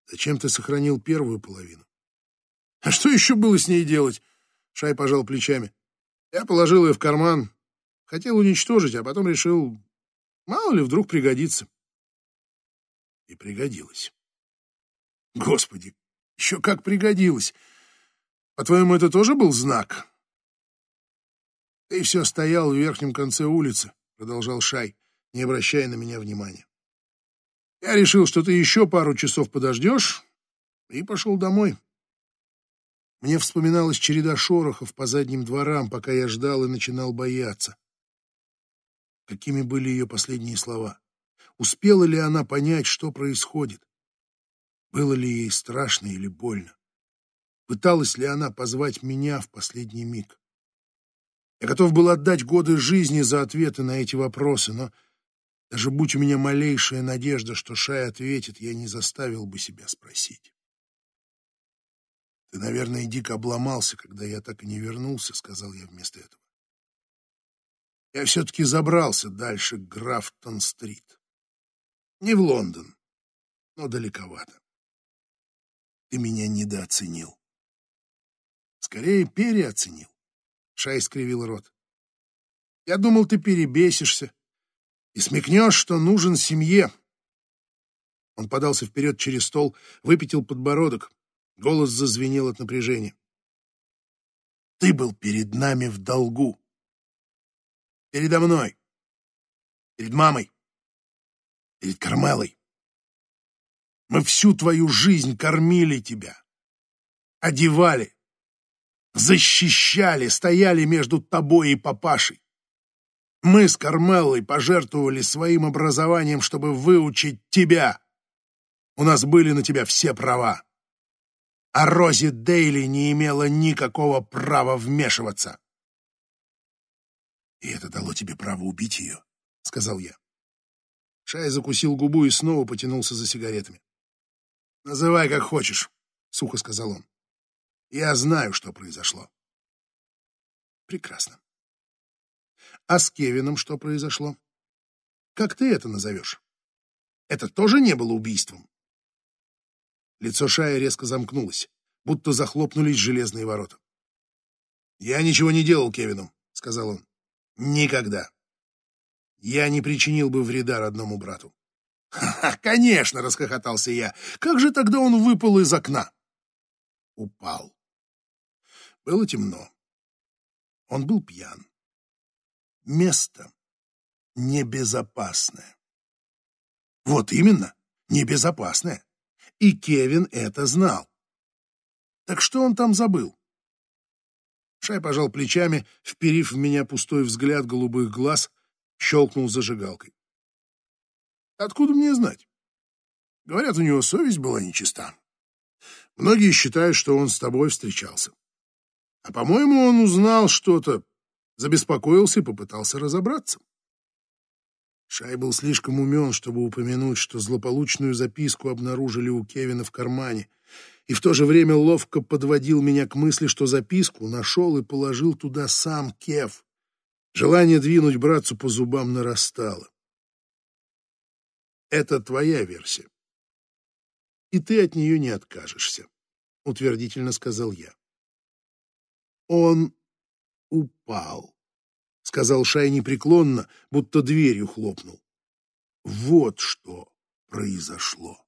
Зачем ты сохранил первую половину? А что еще было с ней делать? Шай пожал плечами. Я положил ее в карман. Хотел уничтожить, а потом решил, мало ли, вдруг пригодится. И пригодилось. Господи, еще как пригодилось. По-твоему, это тоже был знак? Ты все стоял в верхнем конце улицы, продолжал Шай, не обращая на меня внимания. Я решил, что ты еще пару часов подождешь, и пошел домой. Мне вспоминалась череда шорохов по задним дворам, пока я ждал и начинал бояться. Какими были ее последние слова? Успела ли она понять, что происходит? Было ли ей страшно или больно? Пыталась ли она позвать меня в последний миг? Я готов был отдать годы жизни за ответы на эти вопросы, но даже будь у меня малейшая надежда, что Шай ответит, я не заставил бы себя спросить. «Ты, наверное, дико обломался, когда я так и не вернулся», — сказал я вместо этого. Я все-таки забрался дальше Графтон-стрит. Не в Лондон, но далековато. Ты меня недооценил. Скорее, переоценил. Шай скривил рот. Я думал, ты перебесишься и смекнешь, что нужен семье. Он подался вперед через стол, выпятил подбородок. Голос зазвенел от напряжения. Ты был перед нами в долгу. Передо мной. Перед мамой. Перед Кармелой. Мы всю твою жизнь кормили тебя. Одевали, защищали, стояли между тобой и папашей. Мы с Кармеллой пожертвовали своим образованием, чтобы выучить тебя. У нас были на тебя все права. А Рози Дейли не имела никакого права вмешиваться. «И это дало тебе право убить ее», — сказал я. Шай закусил губу и снова потянулся за сигаретами. «Называй как хочешь. сухо сказал он. Я знаю, что произошло. Прекрасно. А с Кевином что произошло? Как ты это назовешь? Это тоже не было убийством? Лицо Шая резко замкнулось, будто захлопнулись железные ворота. «Я ничего не делал Кевину», — сказал он. «Никогда. Я не причинил бы вреда родному брату». «Ха-ха, конечно!» — расхохотался я. «Как же тогда он выпал из окна?» Упал. Было темно. Он был пьян. Место небезопасное. Вот именно, небезопасное. И Кевин это знал. Так что он там забыл? Шай пожал плечами, вперив в меня пустой взгляд голубых глаз, щелкнул зажигалкой. Откуда мне знать? Говорят, у него совесть была нечиста. Многие считают, что он с тобой встречался. А, по-моему, он узнал что-то, забеспокоился и попытался разобраться. Шай был слишком умен, чтобы упомянуть, что злополучную записку обнаружили у Кевина в кармане, и в то же время ловко подводил меня к мысли, что записку нашел и положил туда сам Кев. Желание двинуть братцу по зубам нарастало. Это твоя версия. И ты от нее не откажешься, — утвердительно сказал я. Он упал сказал Шай непреклонно, будто дверью хлопнул. Вот что произошло.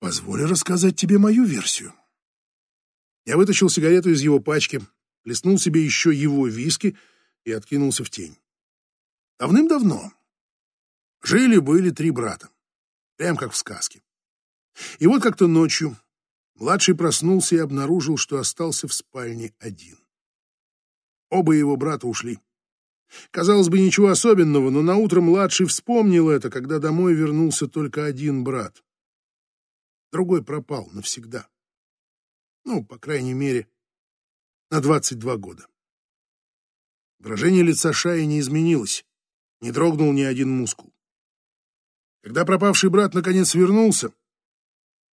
Позволь рассказать тебе мою версию. Я вытащил сигарету из его пачки, плеснул себе еще его виски и откинулся в тень. Давным-давно жили-были три брата, прям как в сказке. И вот как-то ночью младший проснулся и обнаружил, что остался в спальне один. Оба его брата ушли. Казалось бы, ничего особенного, но наутро младший вспомнил это, когда домой вернулся только один брат. Другой пропал навсегда. Ну, по крайней мере, на 22 года. Выражение лица Шаи не изменилось, не дрогнул ни один мускул. Когда пропавший брат наконец вернулся,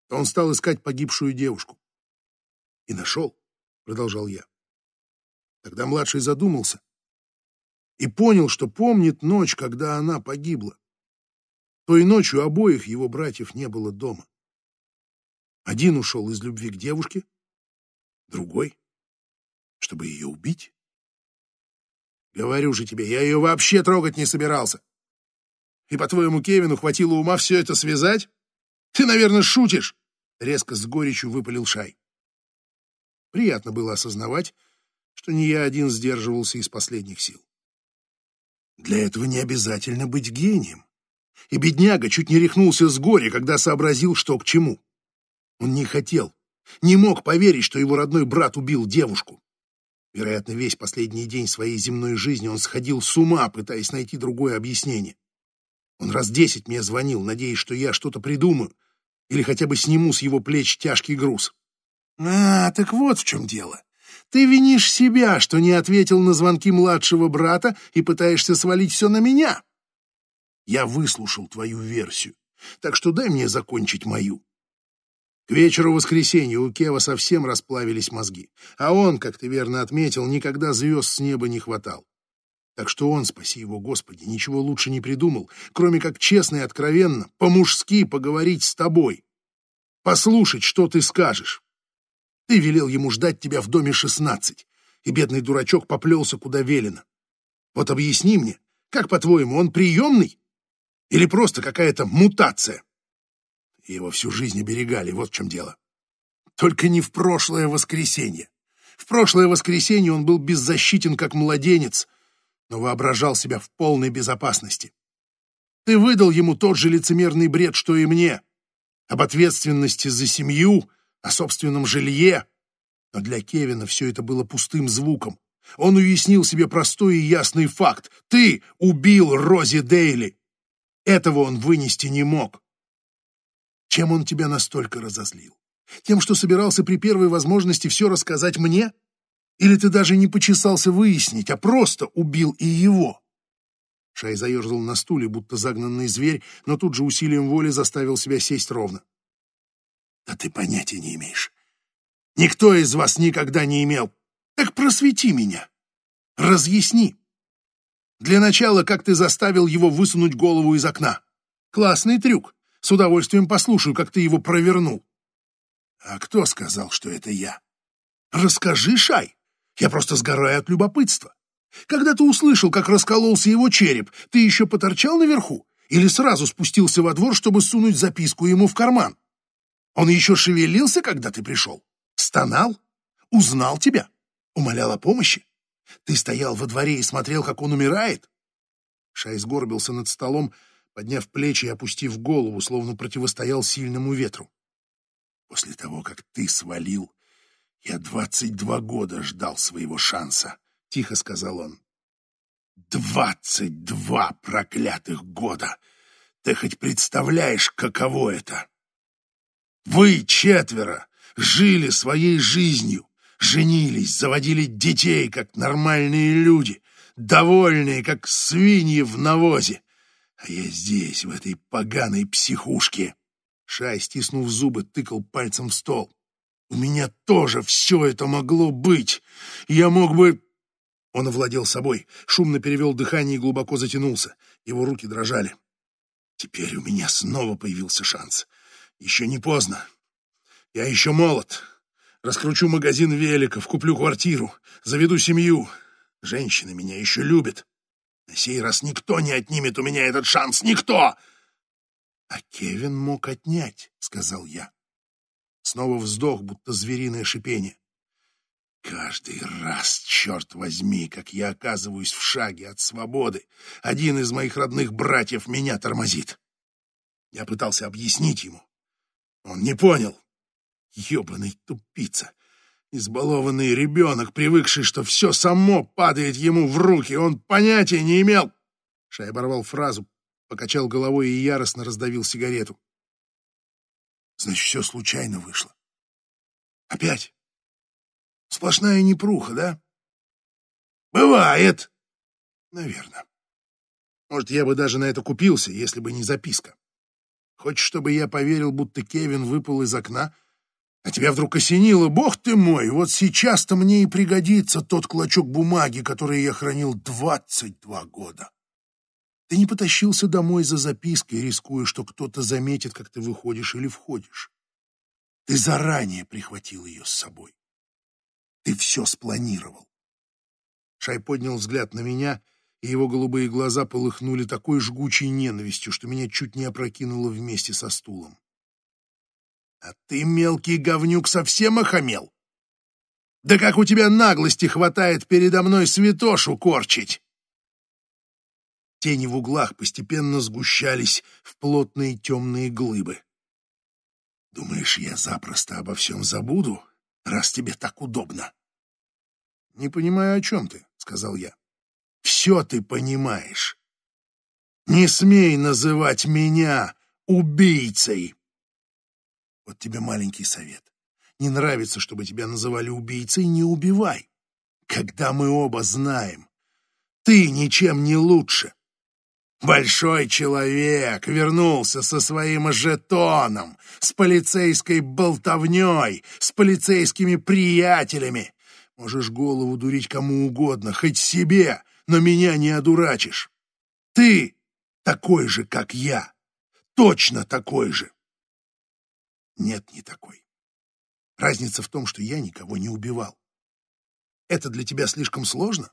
он стал искать погибшую девушку. И нашел, продолжал я. Тогда младший задумался и понял, что помнит ночь, когда она погибла. Той ночью обоих его братьев не было дома. Один ушел из любви к девушке, другой, чтобы ее убить. Говорю же тебе, я ее вообще трогать не собирался. И, по-твоему, Кевину хватило ума все это связать? Ты, наверное, шутишь!» Резко с горечью выпалил Шай. Приятно было осознавать, что не я один сдерживался из последних сил. Для этого не обязательно быть гением. И бедняга чуть не рехнулся с горя, когда сообразил, что к чему. Он не хотел, не мог поверить, что его родной брат убил девушку. Вероятно, весь последний день своей земной жизни он сходил с ума, пытаясь найти другое объяснение. Он раз десять мне звонил, надеясь, что я что-то придумаю или хотя бы сниму с его плеч тяжкий груз. А, так вот в чем дело. Ты винишь себя, что не ответил на звонки младшего брата и пытаешься свалить все на меня. Я выслушал твою версию, так что дай мне закончить мою. К вечеру воскресенья у Кева совсем расплавились мозги, а он, как ты верно отметил, никогда звезд с неба не хватал. Так что он, спаси его Господи, ничего лучше не придумал, кроме как честно и откровенно, по-мужски поговорить с тобой. Послушать, что ты скажешь. Ты велел ему ждать тебя в доме шестнадцать, и бедный дурачок поплелся, куда велено. Вот объясни мне, как, по-твоему, он приемный? Или просто какая-то мутация? Его всю жизнь оберегали, вот в чем дело. Только не в прошлое воскресенье. В прошлое воскресенье он был беззащитен, как младенец, но воображал себя в полной безопасности. Ты выдал ему тот же лицемерный бред, что и мне, об ответственности за семью о собственном жилье. Но для Кевина все это было пустым звуком. Он уяснил себе простой и ясный факт. Ты убил Рози Дейли. Этого он вынести не мог. Чем он тебя настолько разозлил? Тем, что собирался при первой возможности все рассказать мне? Или ты даже не почесался выяснить, а просто убил и его? Шай заерзал на стуле, будто загнанный зверь, но тут же усилием воли заставил себя сесть ровно. Да ты понятия не имеешь. Никто из вас никогда не имел. Так просвети меня. Разъясни. Для начала, как ты заставил его высунуть голову из окна. Классный трюк. С удовольствием послушаю, как ты его провернул. А кто сказал, что это я? Расскажи, Шай. Я просто сгораю от любопытства. Когда ты услышал, как раскололся его череп, ты еще поторчал наверху? Или сразу спустился во двор, чтобы сунуть записку ему в карман? Он еще шевелился, когда ты пришел? Стонал? Узнал тебя? Умолял о помощи? Ты стоял во дворе и смотрел, как он умирает? Шай сгорбился над столом, подняв плечи и опустив голову, словно противостоял сильному ветру. После того, как ты свалил, я двадцать два года ждал своего шанса, — тихо сказал он. Двадцать два проклятых года! Ты хоть представляешь, каково это? Вы четверо жили своей жизнью, женились, заводили детей, как нормальные люди, довольные, как свиньи в навозе. А я здесь, в этой поганой психушке. Шай, стиснув зубы, тыкал пальцем в стол. У меня тоже все это могло быть. Я мог бы... Он овладел собой, шумно перевел дыхание и глубоко затянулся. Его руки дрожали. Теперь у меня снова появился шанс. Еще не поздно. Я еще молод. Раскручу магазин великов, куплю квартиру, заведу семью. Женщины меня еще любят. На сей раз никто не отнимет у меня этот шанс. Никто! А Кевин мог отнять, сказал я. Снова вздох, будто звериное шипение. Каждый раз, черт возьми, как я оказываюсь в шаге от свободы, один из моих родных братьев меня тормозит. Я пытался объяснить ему. Он не понял. Ёбаный тупица. Избалованный ребенок, привыкший, что все само падает ему в руки. Он понятия не имел. Шай оборвал фразу, покачал головой и яростно раздавил сигарету. Значит, все случайно вышло. Опять. Сплошная непруха, да? Бывает. Наверное. Может, я бы даже на это купился, если бы не записка. Хочешь, чтобы я поверил, будто Кевин выпал из окна, а тебя вдруг осенило, бог ты мой, вот сейчас-то мне и пригодится тот клочок бумаги, который я хранил двадцать два года. Ты не потащился домой за запиской, рискуя, что кто-то заметит, как ты выходишь или входишь. Ты заранее прихватил ее с собой. Ты все спланировал. Шай поднял взгляд на меня, и его голубые глаза полыхнули такой жгучей ненавистью, что меня чуть не опрокинуло вместе со стулом. А ты, мелкий говнюк, совсем охамел? Да как у тебя наглости хватает передо мной святошу корчить? Тени в углах постепенно сгущались в плотные темные глыбы. Думаешь, я запросто обо всем забуду, раз тебе так удобно? Не понимаю, о чем ты, сказал я. Все ты понимаешь. Не смей называть меня убийцей. Вот тебе маленький совет. Не нравится, чтобы тебя называли убийцей, не убивай. Когда мы оба знаем, ты ничем не лучше. Большой человек вернулся со своим жетоном, с полицейской болтовней, с полицейскими приятелями. Можешь голову дурить кому угодно, хоть себе, но меня не одурачишь. Ты такой же, как я, точно такой же. Нет, не такой. Разница в том, что я никого не убивал. Это для тебя слишком сложно?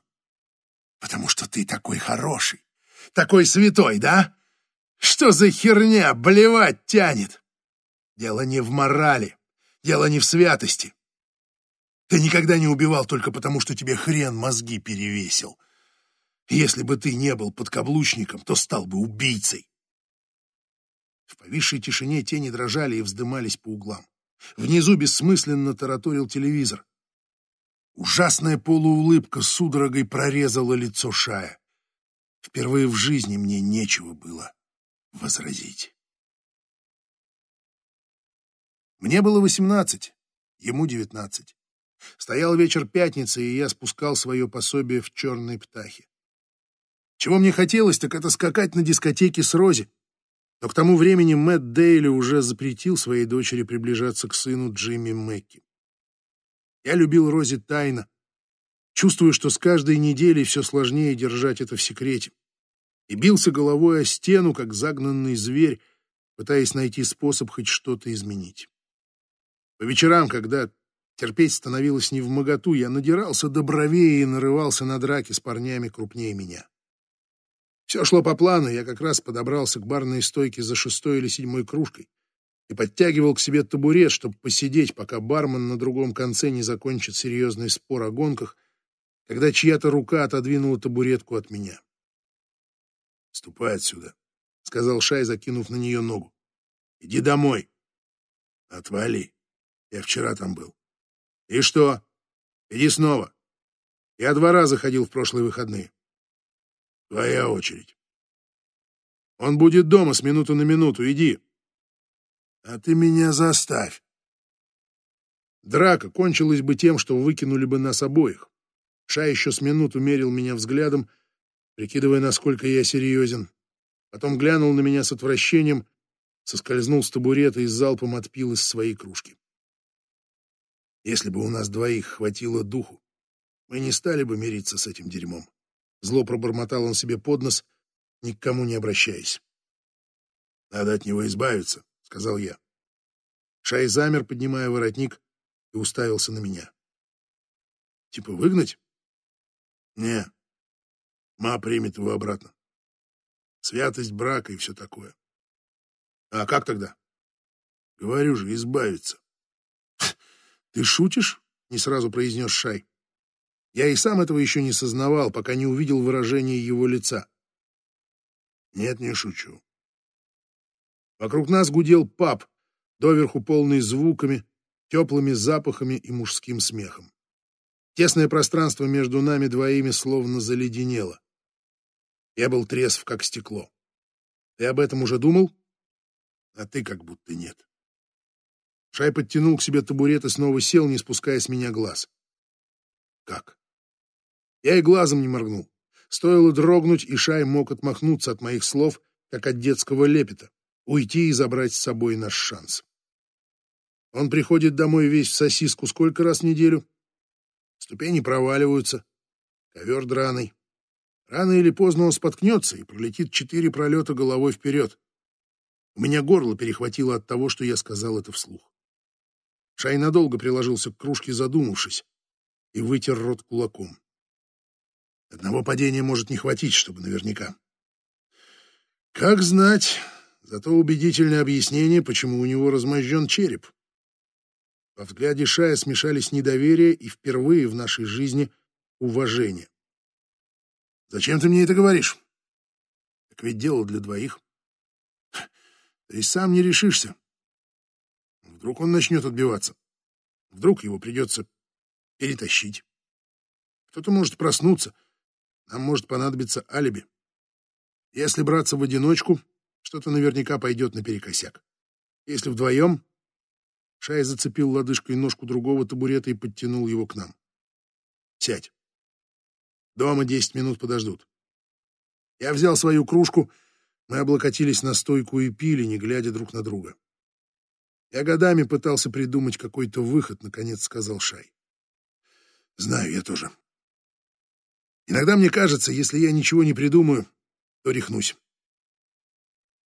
Потому что ты такой хороший. Такой святой, да? Что за херня, блевать тянет? Дело не в морали, дело не в святости. Ты никогда не убивал только потому, что тебе хрен мозги перевесил. Если бы ты не был подкаблучником, то стал бы убийцей. В повисшей тишине тени дрожали и вздымались по углам. Внизу бессмысленно тараторил телевизор. Ужасная полуулыбка судорогой прорезала лицо Шая. Впервые в жизни мне нечего было возразить. Мне было восемнадцать, ему девятнадцать. Стоял вечер пятницы, и я спускал свое пособие в черной птахе. Чего мне хотелось, так это скакать на дискотеке с Рози. Но к тому времени Мэтт Дейли уже запретил своей дочери приближаться к сыну Джимми Мэкки. Я любил Рози тайно, чувствую, что с каждой неделей все сложнее держать это в секрете, и бился головой о стену, как загнанный зверь, пытаясь найти способ хоть что-то изменить. По вечерам, когда терпеть становилось не в моготу, я надирался до бровей и нарывался на драки с парнями крупнее меня. Все шло по плану, я как раз подобрался к барной стойке за шестой или седьмой кружкой и подтягивал к себе табурет, чтобы посидеть, пока бармен на другом конце не закончит серьезный спор о гонках, когда чья-то рука отодвинула табуретку от меня. «Ступай отсюда», — сказал Шай, закинув на нее ногу. «Иди домой». «Отвали. Я вчера там был». «И что? Иди снова. Я два раза ходил в прошлые выходные». Твоя очередь. Он будет дома с минуты на минуту. Иди. А ты меня заставь. Драка кончилась бы тем, что выкинули бы нас обоих. Ша еще с минуту мерил меня взглядом, прикидывая, насколько я серьезен. Потом глянул на меня с отвращением, соскользнул с табурета и залпом отпил из своей кружки. Если бы у нас двоих хватило духу, мы не стали бы мириться с этим дерьмом. Зло пробормотал он себе под нос, ни к кому не обращаясь. «Надо от него избавиться», — сказал я. Шай замер, поднимая воротник, и уставился на меня. «Типа выгнать?» «Не. Ма примет его обратно. Святость брака и все такое. А как тогда?» «Говорю же, избавиться». «Ты шутишь?» — не сразу произнес Шай. Я и сам этого еще не сознавал, пока не увидел выражение его лица. Нет, не шучу. Вокруг нас гудел паб, доверху полный звуками, теплыми запахами и мужским смехом. Тесное пространство между нами двоими словно заледенело. Я был трезв, как стекло. Ты об этом уже думал? А ты как будто нет. Шай подтянул к себе табурет и снова сел, не спуская с меня глаз. Как? Я и глазом не моргнул. Стоило дрогнуть, и Шай мог отмахнуться от моих слов, как от детского лепета, уйти и забрать с собой наш шанс. Он приходит домой весь в сосиску сколько раз в неделю? Ступени проваливаются, ковер драный. Рано или поздно он споткнется и пролетит четыре пролета головой вперед. У меня горло перехватило от того, что я сказал это вслух. Шай надолго приложился к кружке, задумавшись, и вытер рот кулаком. Одного падения может не хватить, чтобы наверняка. Как знать, зато убедительное объяснение, почему у него размозжен череп. Во взгляде Шая смешались недоверие и впервые в нашей жизни уважение. «Зачем ты мне это говоришь?» «Так ведь дело для двоих. Ты сам не решишься. Вдруг он начнет отбиваться. Вдруг его придется перетащить. Кто-то может проснуться, нам может понадобиться алиби. Если браться в одиночку, что-то наверняка пойдет наперекосяк. Если вдвоем... Шай зацепил лодыжкой ножку другого табурета и подтянул его к нам. «Сядь. Дома десять минут подождут». Я взял свою кружку, мы облокотились на стойку и пили, не глядя друг на друга. Я годами пытался придумать какой-то выход, наконец сказал Шай. Знаю, я тоже. Иногда мне кажется, если я ничего не придумаю, то рехнусь.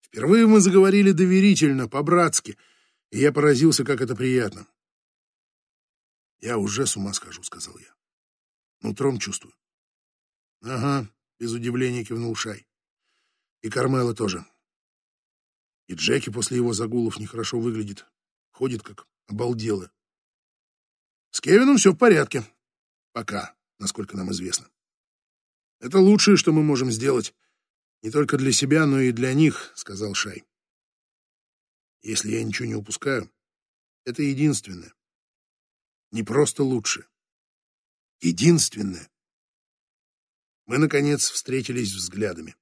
Впервые мы заговорили доверительно, по-братски, и я поразился, как это приятно. «Я уже с ума схожу», — сказал я. «Нутром чувствую». «Ага», — без удивления кивнул Шай. «И Кармела тоже. И Джеки после его загулов нехорошо выглядит. Ходит как обалдело. С Кевином все в порядке. Пока, насколько нам известно. Это лучшее, что мы можем сделать. Не только для себя, но и для них, сказал Шай. Если я ничего не упускаю, это единственное. Не просто лучшее. Единственное. Мы, наконец, встретились взглядами.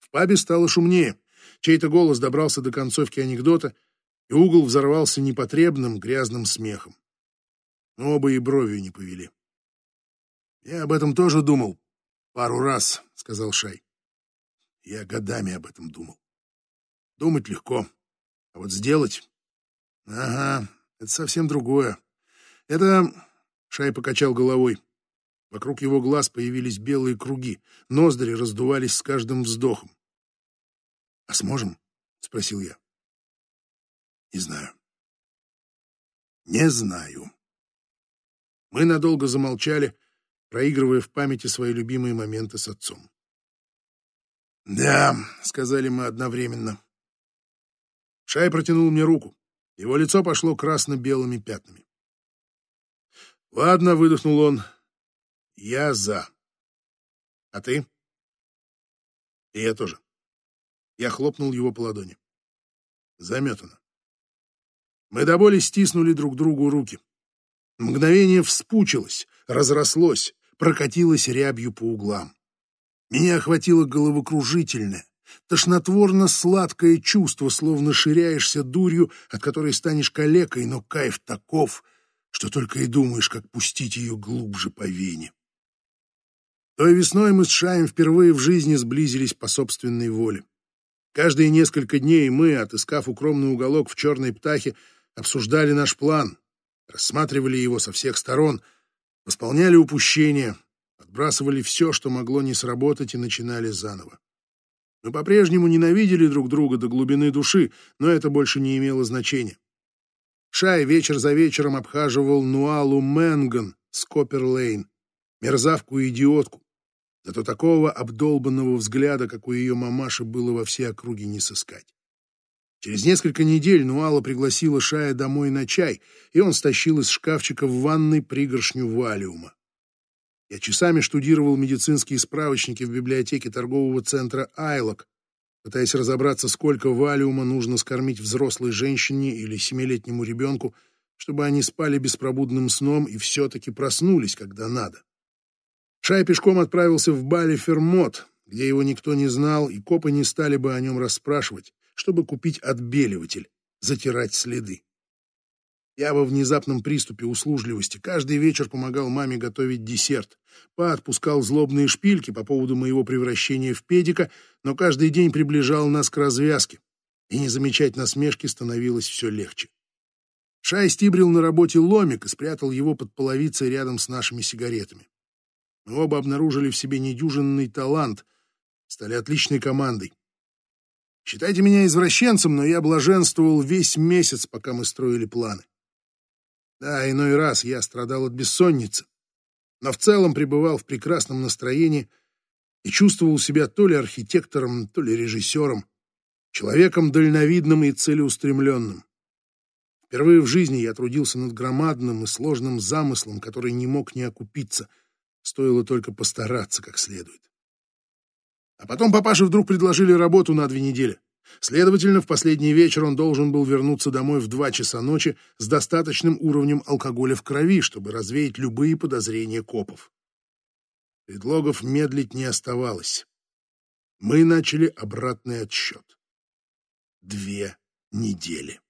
В пабе стало шумнее. Чей-то голос добрался до концовки анекдота, и угол взорвался непотребным грязным смехом. Но оба и бровью не повели. Я об этом тоже думал, «Пару раз», — сказал Шай. Я годами об этом думал. Думать легко, а вот сделать... Ага, это совсем другое. Это... Шай покачал головой. Вокруг его глаз появились белые круги, ноздри раздувались с каждым вздохом. «А сможем?» — спросил я. «Не знаю». «Не знаю». Мы надолго замолчали, проигрывая в памяти свои любимые моменты с отцом. «Да», — сказали мы одновременно. Шай протянул мне руку. Его лицо пошло красно-белыми пятнами. «Ладно», — выдохнул он, — «я за. А ты?» «И я тоже». Я хлопнул его по ладони. Заметано. Мы до боли стиснули друг другу руки. Мгновение вспучилось, разрослось, прокатилось рябью по углам. Меня охватило головокружительное, тошнотворно-сладкое чувство, словно ширяешься дурью, от которой станешь калекой, но кайф таков, что только и думаешь, как пустить ее глубже по вене. Той весной мы с Шаем впервые в жизни сблизились по собственной воле. Каждые несколько дней мы, отыскав укромный уголок в черной птахе, обсуждали наш план, рассматривали его со всех сторон, восполняли упущения, отбрасывали все, что могло не сработать, и начинали заново. Мы по-прежнему ненавидели друг друга до глубины души, но это больше не имело значения. Шай вечер за вечером обхаживал Нуалу Мэнган с Коппер-Лейн, мерзавку-идиотку. Зато такого обдолбанного взгляда, как у ее мамаши, было во всей округе не сыскать. Через несколько недель Нуала пригласила Шая домой на чай, и он стащил из шкафчика в ванной пригоршню валиума. Я часами штудировал медицинские справочники в библиотеке торгового центра «Айлок», пытаясь разобраться, сколько валиума нужно скормить взрослой женщине или семилетнему ребенку, чтобы они спали беспробудным сном и все-таки проснулись, когда надо. Шай пешком отправился в Бали Фермот, где его никто не знал, и копы не стали бы о нем расспрашивать, чтобы купить отбеливатель, затирать следы. Я во внезапном приступе услужливости каждый вечер помогал маме готовить десерт. Па отпускал злобные шпильки по поводу моего превращения в педика, но каждый день приближал нас к развязке, и не замечать насмешки становилось все легче. Шай стибрил на работе ломик и спрятал его под половицей рядом с нашими сигаретами. Мы оба обнаружили в себе недюжинный талант, стали отличной командой. Считайте меня извращенцем, но я блаженствовал весь месяц, пока мы строили планы. Да, иной раз я страдал от бессонницы, но в целом пребывал в прекрасном настроении и чувствовал себя то ли архитектором, то ли режиссером, человеком дальновидным и целеустремленным. Впервые в жизни я трудился над громадным и сложным замыслом, который не мог не окупиться, стоило только постараться как следует. А потом папаше вдруг предложили работу на две недели. Следовательно, в последний вечер он должен был вернуться домой в два часа ночи с достаточным уровнем алкоголя в крови, чтобы развеять любые подозрения копов. Предлогов медлить не оставалось. Мы начали обратный отсчет. Две недели.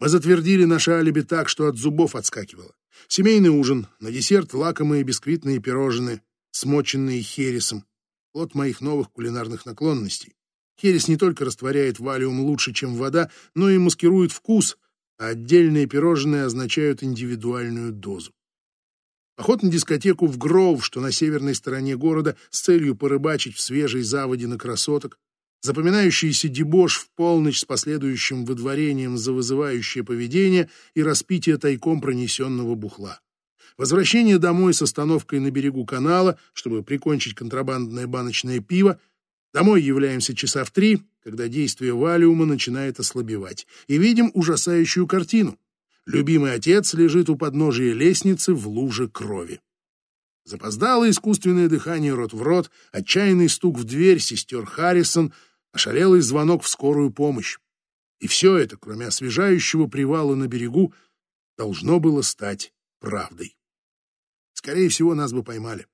Мы затвердили наше алиби так, что от зубов отскакивало. Семейный ужин, на десерт лакомые бисквитные пирожные, смоченные хересом. Плод моих новых кулинарных наклонностей. Херес не только растворяет валиум лучше, чем вода, но и маскирует вкус, а отдельные пирожные означают индивидуальную дозу. Поход на дискотеку в Гроув, что на северной стороне города, с целью порыбачить в свежей заводе на красоток, запоминающийся дебош в полночь с последующим выдворением за вызывающее поведение и распитие тайком пронесенного бухла. Возвращение домой с остановкой на берегу канала, чтобы прикончить контрабандное баночное пиво, Домой являемся часа в три, когда действие валиума начинает ослабевать, и видим ужасающую картину. Любимый отец лежит у подножия лестницы в луже крови. Запоздало искусственное дыхание рот в рот, отчаянный стук в дверь сестер Харрисон, ошалелый звонок в скорую помощь. И все это, кроме освежающего привала на берегу, должно было стать правдой. Скорее всего, нас бы поймали.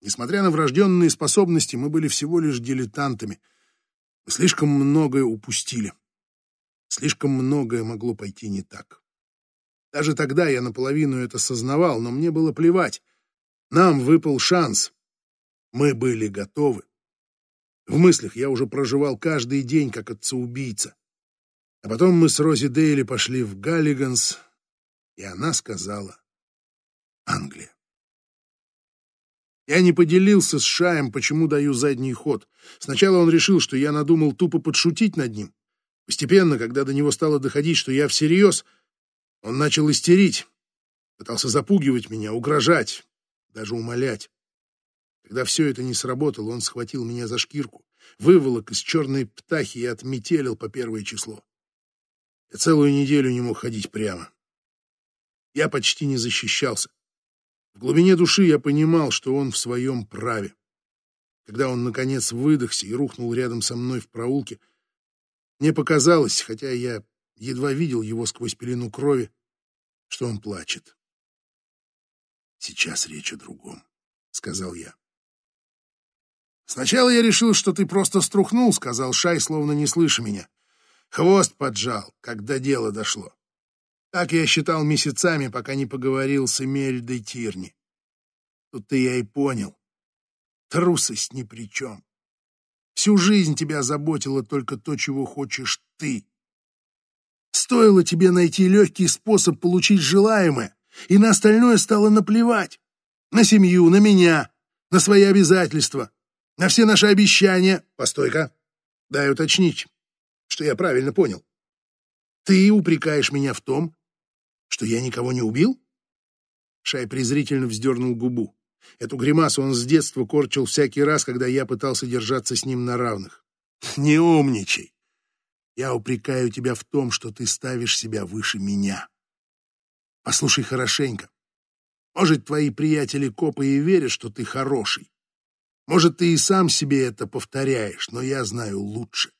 Несмотря на врожденные способности, мы были всего лишь дилетантами. Мы слишком многое упустили. Слишком многое могло пойти не так. Даже тогда я наполовину это сознавал, но мне было плевать. Нам выпал шанс. Мы были готовы. В мыслях я уже проживал каждый день как отца-убийца. А потом мы с Рози Дейли пошли в Галлиганс, и она сказала «Англия». Я не поделился с Шаем, почему даю задний ход. Сначала он решил, что я надумал тупо подшутить над ним. Постепенно, когда до него стало доходить, что я всерьез, он начал истерить, пытался запугивать меня, угрожать, даже умолять. Когда все это не сработало, он схватил меня за шкирку, выволок из черной птахи и отметелил по первое число. Я целую неделю не мог ходить прямо. Я почти не защищался. В глубине души я понимал, что он в своем праве. Когда он, наконец, выдохся и рухнул рядом со мной в проулке, мне показалось, хотя я едва видел его сквозь пелену крови, что он плачет. «Сейчас речь о другом», — сказал я. «Сначала я решил, что ты просто струхнул», — сказал Шай, словно не слыша меня. Хвост поджал, когда дело дошло. Так я считал месяцами, пока не поговорил с Эмельдой Тирни. Тут-то я и понял. Трусость ни при чем. Всю жизнь тебя заботило только то, чего хочешь ты. Стоило тебе найти легкий способ получить желаемое, и на остальное стало наплевать. На семью, на меня, на свои обязательства, на все наши обещания. Постой-ка, дай уточнить, что я правильно понял. Ты упрекаешь меня в том, что я никого не убил? Шай презрительно вздернул губу. Эту гримасу он с детства корчил всякий раз, когда я пытался держаться с ним на равных. Не умничай. Я упрекаю тебя в том, что ты ставишь себя выше меня. Послушай хорошенько. Может, твои приятели-копы и верят, что ты хороший. Может, ты и сам себе это повторяешь, но я знаю лучше.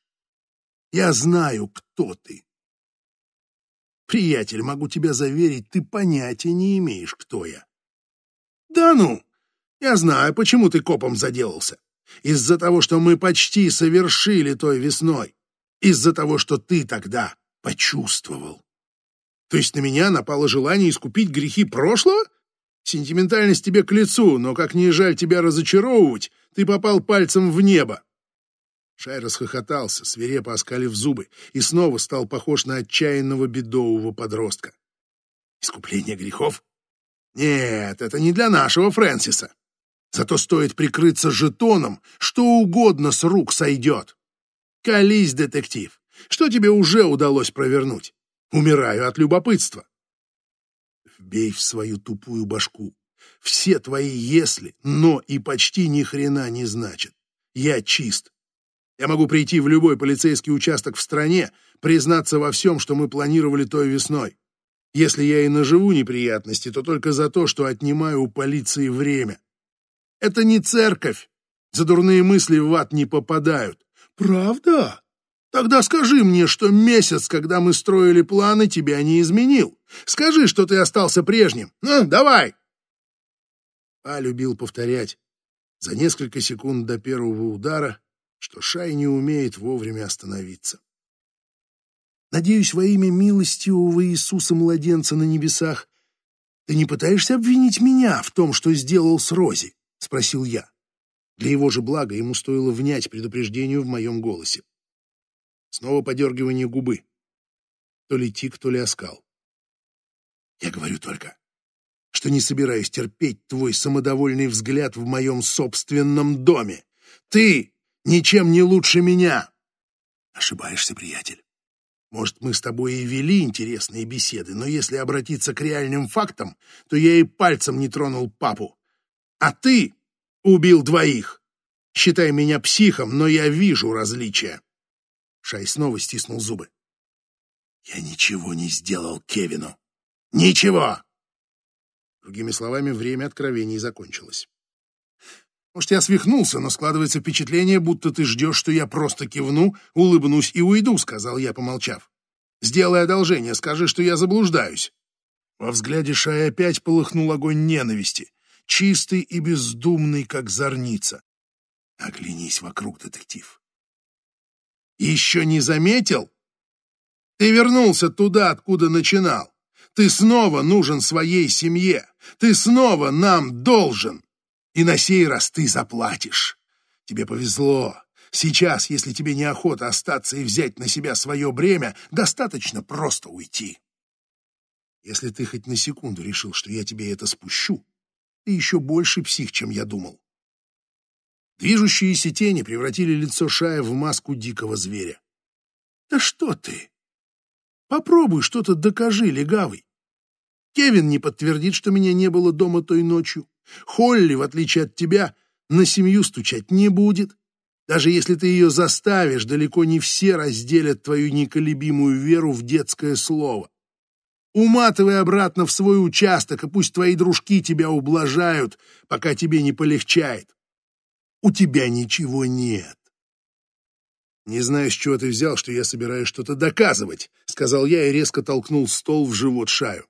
Я знаю, кто ты. Приятель, могу тебя заверить, ты понятия не имеешь, кто я. Да ну, я знаю, почему ты копом заделался. Из-за того, что мы почти совершили той весной. Из-за того, что ты тогда почувствовал. То есть на меня напало желание искупить грехи прошлого? Сентиментальность тебе к лицу, но как не жаль тебя разочаровывать, ты попал пальцем в небо. Шай расхохотался, свирепо оскалив зубы, и снова стал похож на отчаянного бедового подростка. Искупление грехов? Нет, это не для нашего Фрэнсиса. Зато стоит прикрыться жетоном, что угодно с рук сойдет. Колись, детектив, что тебе уже удалось провернуть? Умираю от любопытства. Вбей в свою тупую башку. Все твои «если», «но» и почти ни хрена не значат. Я чист. Я могу прийти в любой полицейский участок в стране, признаться во всем, что мы планировали той весной. Если я и наживу неприятности, то только за то, что отнимаю у полиции время. Это не церковь. За дурные мысли в ад не попадают. Правда? Тогда скажи мне, что месяц, когда мы строили планы, тебя не изменил. Скажи, что ты остался прежним. Ну, давай. А любил повторять. За несколько секунд до первого удара что Шай не умеет вовремя остановиться. Надеюсь, во имя милостивого Иисуса Младенца на небесах, ты не пытаешься обвинить меня в том, что сделал с Рози? — спросил я. Для его же блага ему стоило внять предупреждению в моем голосе. Снова подергивание губы. То ли тик, то ли оскал. Я говорю только, что не собираюсь терпеть твой самодовольный взгляд в моем собственном доме. Ты ничем не лучше меня. Ошибаешься, приятель. Может, мы с тобой и вели интересные беседы, но если обратиться к реальным фактам, то я и пальцем не тронул папу. А ты убил двоих. Считай меня психом, но я вижу различия. Шай снова стиснул зубы. Я ничего не сделал Кевину. Ничего! Другими словами, время откровений закончилось. Может, я свихнулся, но складывается впечатление, будто ты ждешь, что я просто кивну, улыбнусь и уйду, — сказал я, помолчав. Сделай одолжение, скажи, что я заблуждаюсь. Во взгляде Шая опять полыхнул огонь ненависти, чистый и бездумный, как зорница. Оглянись вокруг, детектив. Еще не заметил? Ты вернулся туда, откуда начинал. Ты снова нужен своей семье. Ты снова нам должен. И на сей раз ты заплатишь. Тебе повезло. Сейчас, если тебе неохота остаться и взять на себя свое бремя, достаточно просто уйти. Если ты хоть на секунду решил, что я тебе это спущу, ты еще больше псих, чем я думал. Движущиеся тени превратили лицо Шая в маску дикого зверя. Да что ты? Попробуй что-то докажи, легавый. Кевин не подтвердит, что меня не было дома той ночью. Холли, в отличие от тебя, на семью стучать не будет. Даже если ты ее заставишь, далеко не все разделят твою неколебимую веру в детское слово. Уматывай обратно в свой участок, и пусть твои дружки тебя ублажают, пока тебе не полегчает. У тебя ничего нет. «Не знаю, с чего ты взял, что я собираюсь что-то доказывать», — сказал я и резко толкнул стол в живот Шаю.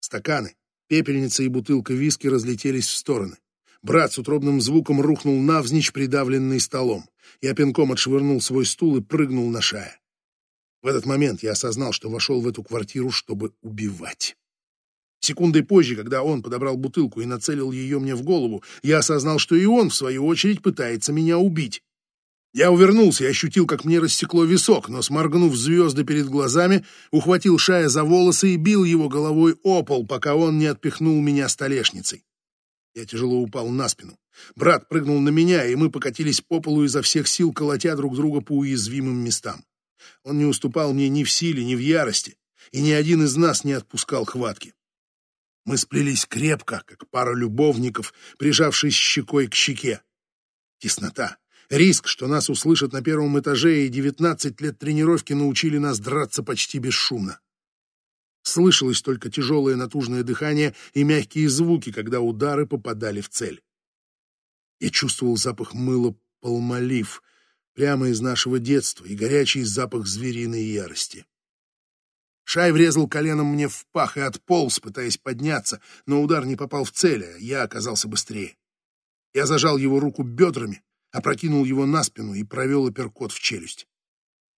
Стаканы, пепельница и бутылка виски разлетелись в стороны. Брат с утробным звуком рухнул навзничь, придавленный столом. Я пинком отшвырнул свой стул и прыгнул на Шая. В этот момент я осознал, что вошел в эту квартиру, чтобы убивать. Секундой позже, когда он подобрал бутылку и нацелил ее мне в голову, я осознал, что и он, в свою очередь, пытается меня убить. Я увернулся и ощутил, как мне рассекло висок, но, сморгнув звезды перед глазами, ухватил Шая за волосы и бил его головой о пол, пока он не отпихнул меня столешницей. Я тяжело упал на спину. Брат прыгнул на меня, и мы покатились по полу изо всех сил, колотя друг друга по уязвимым местам. Он не уступал мне ни в силе, ни в ярости, и ни один из нас не отпускал хватки. Мы сплелись крепко, как пара любовников, прижавшись щекой к щеке. Теснота, Риск, что нас услышат на первом этаже, и девятнадцать лет тренировки научили нас драться почти бесшумно. Слышалось только тяжелое натужное дыхание и мягкие звуки, когда удары попадали в цель. Я чувствовал запах мыла полмолив прямо из нашего детства и горячий запах звериной ярости. Шай врезал коленом мне в пах и отполз, пытаясь подняться, но удар не попал в цель, а я оказался быстрее. Я зажал его руку бедрами, опрокинул его на спину и провел апперкот в челюсть.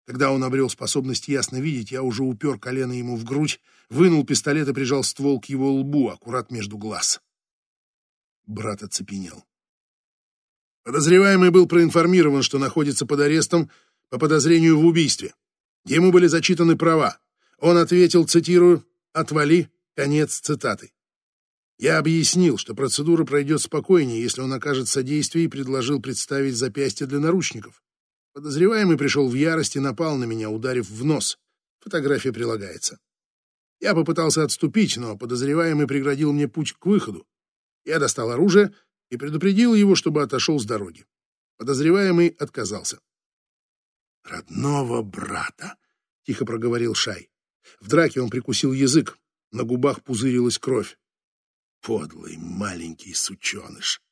Когда он обрел способность ясно видеть, я уже упер колено ему в грудь, вынул пистолет и прижал ствол к его лбу, аккурат между глаз. Брат оцепенел. Подозреваемый был проинформирован, что находится под арестом по подозрению в убийстве. Ему были зачитаны права. Он ответил, цитирую, «Отвали», конец цитаты. Я объяснил, что процедура пройдет спокойнее, если он окажет содействие и предложил представить запястье для наручников. Подозреваемый пришел в ярость и напал на меня, ударив в нос. Фотография прилагается. Я попытался отступить, но подозреваемый преградил мне путь к выходу. Я достал оружие и предупредил его, чтобы отошел с дороги. Подозреваемый отказался. «Родного брата», — тихо проговорил Шай. В драке он прикусил язык, на губах пузырилась кровь. Подлый маленький сученыш.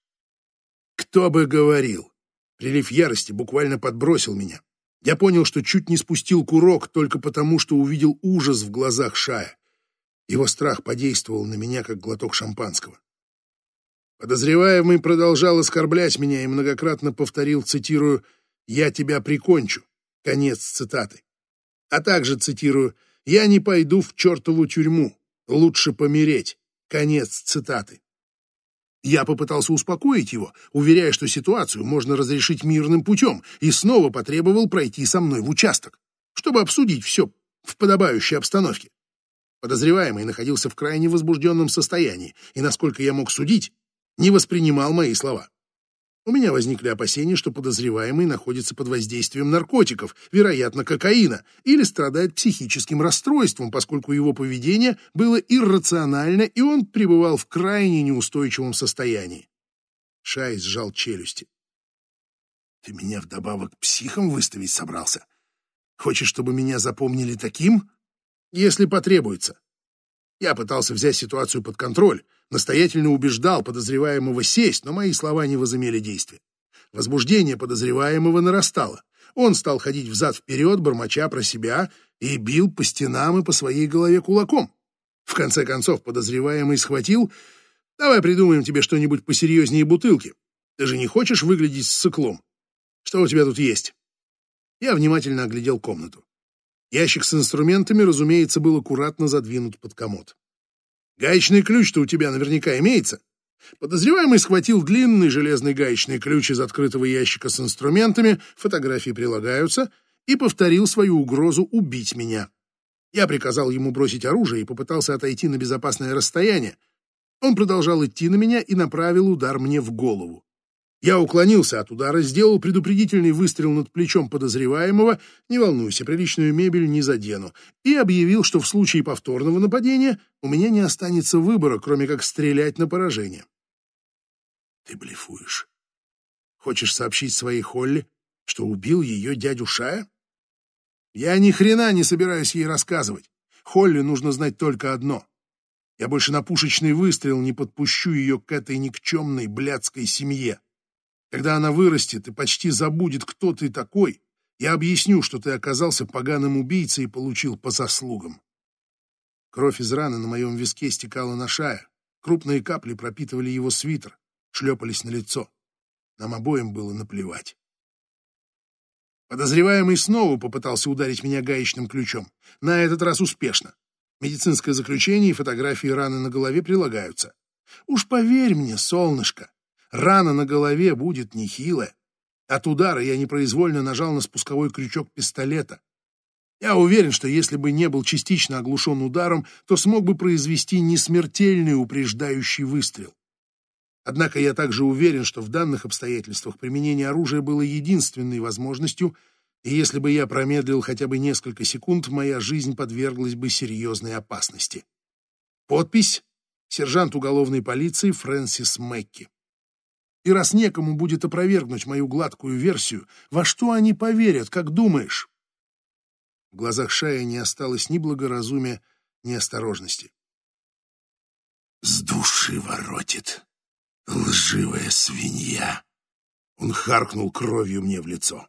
Кто бы говорил? Прилив ярости буквально подбросил меня. Я понял, что чуть не спустил курок только потому, что увидел ужас в глазах Шая. Его страх подействовал на меня, как глоток шампанского. Подозреваемый продолжал оскорблять меня и многократно повторил, цитирую, «Я тебя прикончу». Конец цитаты. А также, цитирую, «Я не пойду в чертову тюрьму. Лучше помереть». Конец цитаты. Я попытался успокоить его, уверяя, что ситуацию можно разрешить мирным путем, и снова потребовал пройти со мной в участок, чтобы обсудить все в подобающей обстановке. Подозреваемый находился в крайне возбужденном состоянии и, насколько я мог судить, не воспринимал мои слова. У меня возникли опасения, что подозреваемый находится под воздействием наркотиков, вероятно, кокаина, или страдает психическим расстройством, поскольку его поведение было иррационально, и он пребывал в крайне неустойчивом состоянии. Шай сжал челюсти. «Ты меня вдобавок психом выставить собрался? Хочешь, чтобы меня запомнили таким? Если потребуется. Я пытался взять ситуацию под контроль, настоятельно убеждал подозреваемого сесть, но мои слова не возымели действия. Возбуждение подозреваемого нарастало. Он стал ходить взад-вперед, бормоча про себя, и бил по стенам и по своей голове кулаком. В конце концов подозреваемый схватил «Давай придумаем тебе что-нибудь посерьезнее бутылки. Ты же не хочешь выглядеть с циклом? Что у тебя тут есть?» Я внимательно оглядел комнату. Ящик с инструментами, разумеется, был аккуратно задвинут под комод. Гаечный ключ-то у тебя наверняка имеется. Подозреваемый схватил длинный железный гаечный ключ из открытого ящика с инструментами, фотографии прилагаются, и повторил свою угрозу убить меня. Я приказал ему бросить оружие и попытался отойти на безопасное расстояние. Он продолжал идти на меня и направил удар мне в голову. Я уклонился от удара, сделал предупредительный выстрел над плечом подозреваемого, не волнуйся, приличную мебель не задену, и объявил, что в случае повторного нападения у меня не останется выбора, кроме как стрелять на поражение. Ты блефуешь. Хочешь сообщить своей Холли, что убил ее дядю Шая? Я ни хрена не собираюсь ей рассказывать. Холли нужно знать только одно. Я больше на пушечный выстрел не подпущу ее к этой никчемной блядской семье. Когда она вырастет и почти забудет, кто ты такой, я объясню, что ты оказался поганым убийцей и получил по заслугам. Кровь из раны на моем виске стекала на шая. Крупные капли пропитывали его свитер, шлепались на лицо. Нам обоим было наплевать. Подозреваемый снова попытался ударить меня гаечным ключом. На этот раз успешно. Медицинское заключение и фотографии раны на голове прилагаются. Уж поверь мне, солнышко, Рана на голове будет нехилая. От удара я непроизвольно нажал на спусковой крючок пистолета. Я уверен, что если бы не был частично оглушен ударом, то смог бы произвести несмертельный упреждающий выстрел. Однако я также уверен, что в данных обстоятельствах применение оружия было единственной возможностью, и если бы я промедлил хотя бы несколько секунд, моя жизнь подверглась бы серьезной опасности. Подпись «Сержант уголовной полиции Фрэнсис Мэкки». И раз некому будет опровергнуть мою гладкую версию, во что они поверят, как думаешь? В глазах Шая не осталось ни благоразумия, ни осторожности. «С души воротит, лживая свинья!» Он харкнул кровью мне в лицо.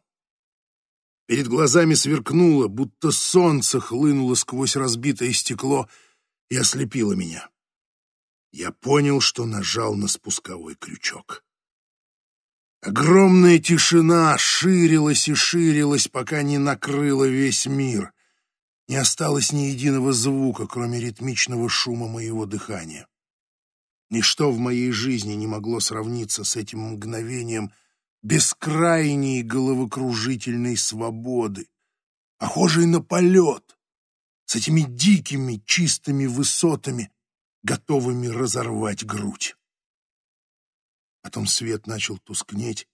Перед глазами сверкнуло, будто солнце хлынуло сквозь разбитое стекло и ослепило меня. Я понял, что нажал на спусковой крючок. Огромная тишина ширилась и ширилась, пока не накрыла весь мир. Не осталось ни единого звука, кроме ритмичного шума моего дыхания. Ничто в моей жизни не могло сравниться с этим мгновением бескрайней головокружительной свободы, похожей на полет, с этими дикими чистыми высотами, готовыми разорвать грудь. Потом свет начал тускнеть,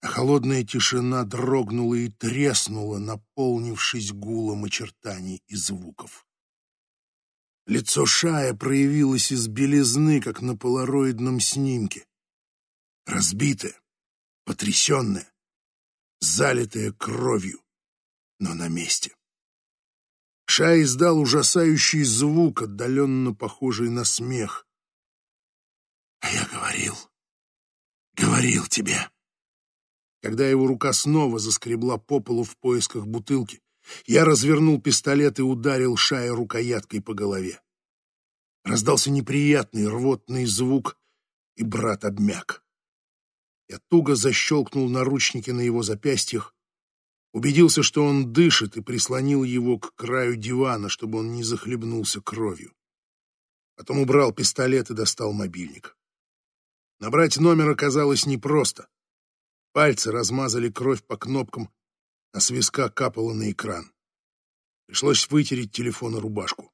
а холодная тишина дрогнула и треснула, наполнившись гулом очертаний и звуков. Лицо Шая проявилось из белизны, как на полароидном снимке. Разбитое, потрясенное, залитое кровью, но на месте. Шай издал ужасающий звук, отдаленно похожий на смех. А я говорил, Говорил тебе. Когда его рука снова заскребла по полу в поисках бутылки, я развернул пистолет и ударил Шая рукояткой по голове. Раздался неприятный рвотный звук, и брат обмяк. Я туго защелкнул наручники на его запястьях, убедился, что он дышит, и прислонил его к краю дивана, чтобы он не захлебнулся кровью. Потом убрал пистолет и достал мобильник. Набрать номер оказалось непросто. Пальцы размазали кровь по кнопкам, а с виска капало на экран. Пришлось вытереть телефон и рубашку.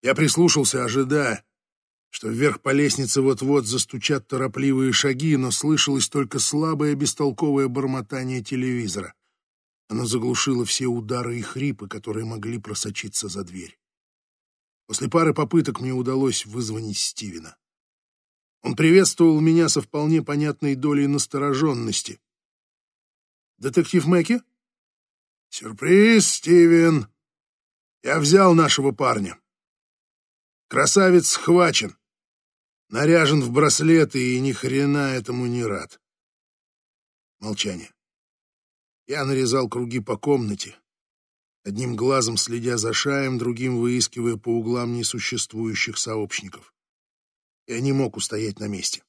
Я прислушался, ожидая, что вверх по лестнице вот-вот застучат торопливые шаги, но слышалось только слабое бестолковое бормотание телевизора. Оно заглушило все удары и хрипы, которые могли просочиться за дверь. После пары попыток мне удалось вызвонить Стивена. Он приветствовал меня со вполне понятной долей настороженности. «Детектив Мэкки?» «Сюрприз, Стивен! Я взял нашего парня. Красавец схвачен, наряжен в браслеты и ни хрена этому не рад». Молчание. Я нарезал круги по комнате, одним глазом следя за шаем, другим выискивая по углам несуществующих сообщников. Я не мог устоять на месте.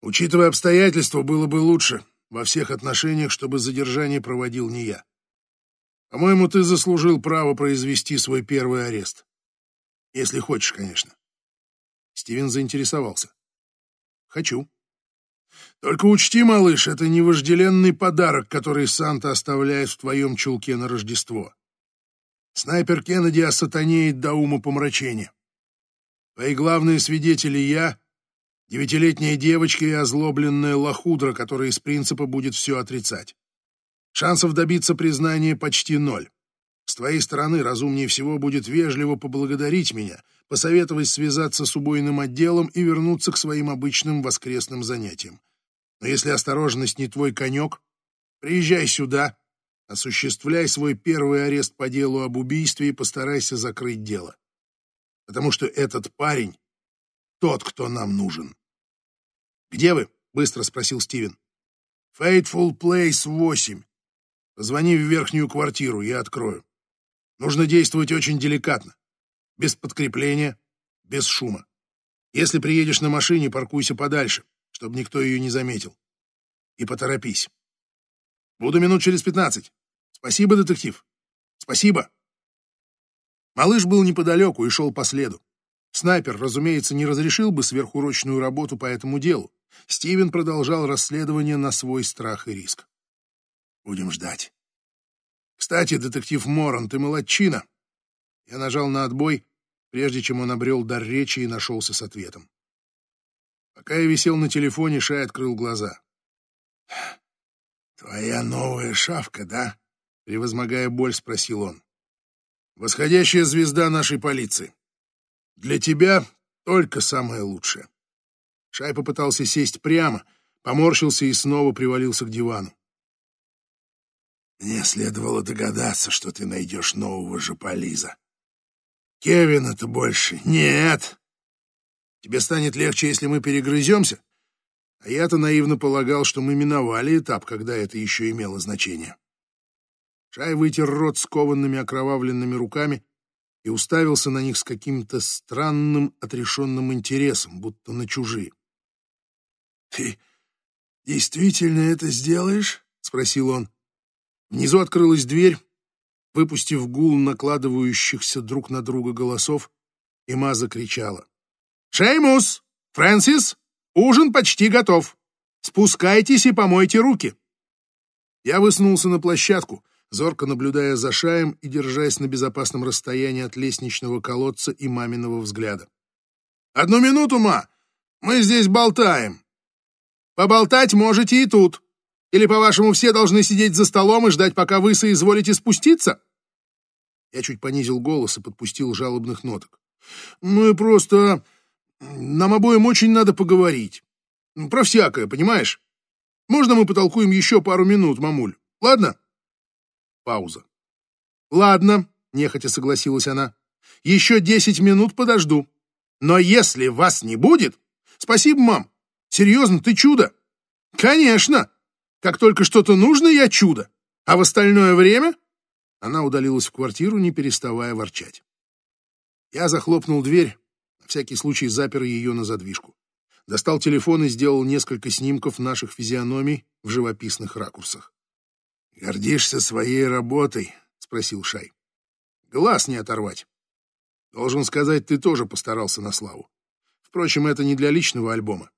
Учитывая обстоятельства, было бы лучше во всех отношениях, чтобы задержание проводил не я. По-моему, ты заслужил право произвести свой первый арест. Если хочешь, конечно. Стивен заинтересовался. Хочу. Только учти, малыш, это не вожделенный подарок, который Санта оставляет в твоем чулке на Рождество. Снайпер Кеннеди осатанеет до ума помрачения. Твои главные свидетели я, девятилетняя девочка и озлобленная лохудра, которая из принципа будет все отрицать. Шансов добиться признания почти ноль. С твоей стороны разумнее всего будет вежливо поблагодарить меня, посоветовать связаться с убойным отделом и вернуться к своим обычным воскресным занятиям. Но если осторожность не твой конек, приезжай сюда, осуществляй свой первый арест по делу об убийстве и постарайся закрыть дело. Потому что этот парень — тот, кто нам нужен. «Где вы?» — быстро спросил Стивен. «Faithful Place 8. Позвони в верхнюю квартиру, я открою. Нужно действовать очень деликатно, без подкрепления, без шума. Если приедешь на машине, паркуйся подальше, чтобы никто ее не заметил. И поторопись. Буду минут через пятнадцать. Спасибо, детектив. Спасибо. Малыш был неподалеку и шел по следу. Снайпер, разумеется, не разрешил бы сверхурочную работу по этому делу. Стивен продолжал расследование на свой страх и риск. Будем ждать. Кстати, детектив Моран, ты молодчина. Я нажал на отбой, прежде чем он обрел дар речи и нашелся с ответом. Пока я висел на телефоне, Шай открыл глаза. «Твоя новая шавка, да?» Превозмогая боль, спросил он. «Восходящая звезда нашей полиции. Для тебя только самое лучшее». Шай попытался сесть прямо, поморщился и снова привалился к дивану. Мне следовало догадаться, что ты найдешь нового Жополиза. Кевина-то больше нет. Тебе станет легче, если мы перегрыземся? А я-то наивно полагал, что мы миновали этап, когда это еще имело значение. Шай вытер рот скованными окровавленными руками и уставился на них с каким-то странным отрешенным интересом, будто на чужие. «Ты действительно это сделаешь?» — спросил он. Внизу открылась дверь, выпустив гул накладывающихся друг на друга голосов, и Ма закричала. «Шеймус! Фрэнсис! Ужин почти готов! Спускайтесь и помойте руки!» Я высунулся на площадку, зорко наблюдая за Шаем и держась на безопасном расстоянии от лестничного колодца и маминого взгляда. «Одну минуту, ма! Мы здесь болтаем!» «Поболтать можете и тут!» Или, по-вашему, все должны сидеть за столом и ждать, пока вы соизволите спуститься?» Я чуть понизил голос и подпустил жалобных ноток. «Мы просто... Нам обоим очень надо поговорить. Про всякое, понимаешь? Можно мы потолкуем еще пару минут, мамуль? Ладно?» Пауза. «Ладно», — нехотя согласилась она. «Еще десять минут подожду. Но если вас не будет...» «Спасибо, мам. Серьезно, ты чудо». «Конечно!» Как только что-то нужно, я чудо. А в остальное время...» Она удалилась в квартиру, не переставая ворчать. Я захлопнул дверь, на всякий случай запер ее на задвижку. Достал телефон и сделал несколько снимков наших физиономий в живописных ракурсах. «Гордишься своей работой?» — спросил Шай. «Глаз не оторвать. Должен сказать, ты тоже постарался на славу. Впрочем, это не для личного альбома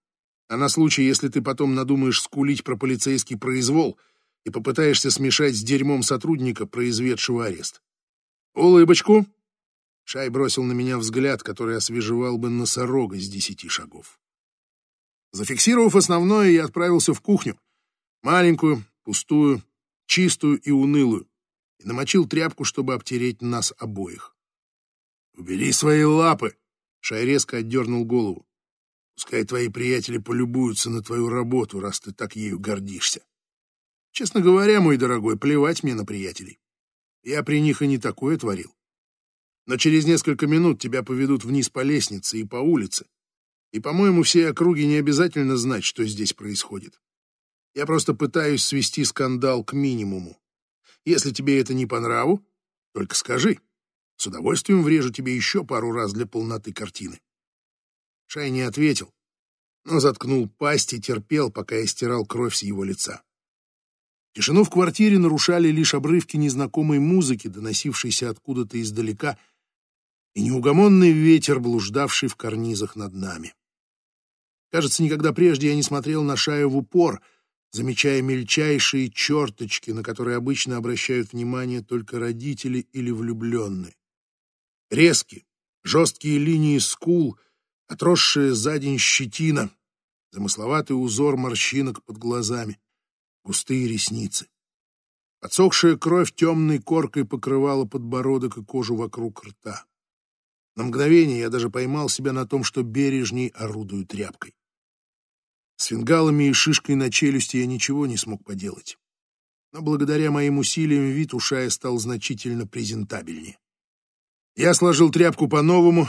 а на случай, если ты потом надумаешь скулить про полицейский произвол и попытаешься смешать с дерьмом сотрудника, произведшего арест. Улыбочку. Шай бросил на меня взгляд, который освежевал бы носорога с десяти шагов. Зафиксировав основное, я отправился в кухню. Маленькую, пустую, чистую и унылую. И намочил тряпку, чтобы обтереть нас обоих. «Убери свои лапы!» Шай резко отдернул голову. Пускай твои приятели полюбуются на твою работу, раз ты так ею гордишься. Честно говоря, мой дорогой, плевать мне на приятелей. Я при них и не такое творил. Но через несколько минут тебя поведут вниз по лестнице и по улице. И, по-моему, все округи не обязательно знать, что здесь происходит. Я просто пытаюсь свести скандал к минимуму. Если тебе это не по нраву, только скажи. С удовольствием врежу тебе еще пару раз для полноты картины. Шай не ответил, но заткнул пасть и терпел, пока я стирал кровь с его лица. Тишину в квартире нарушали лишь обрывки незнакомой музыки, доносившейся откуда-то издалека, и неугомонный ветер, блуждавший в карнизах над нами. Кажется, никогда прежде я не смотрел на Шая в упор, замечая мельчайшие черточки, на которые обычно обращают внимание только родители или влюбленные. Резкие, жесткие линии скул, отросшая за день щетина, замысловатый узор морщинок под глазами, густые ресницы. Отсохшая кровь темной коркой покрывала подбородок и кожу вокруг рта. На мгновение я даже поймал себя на том, что бережней орудую тряпкой. С фингалами и шишкой на челюсти я ничего не смог поделать. Но благодаря моим усилиям вид у Шая стал значительно презентабельнее. Я сложил тряпку по-новому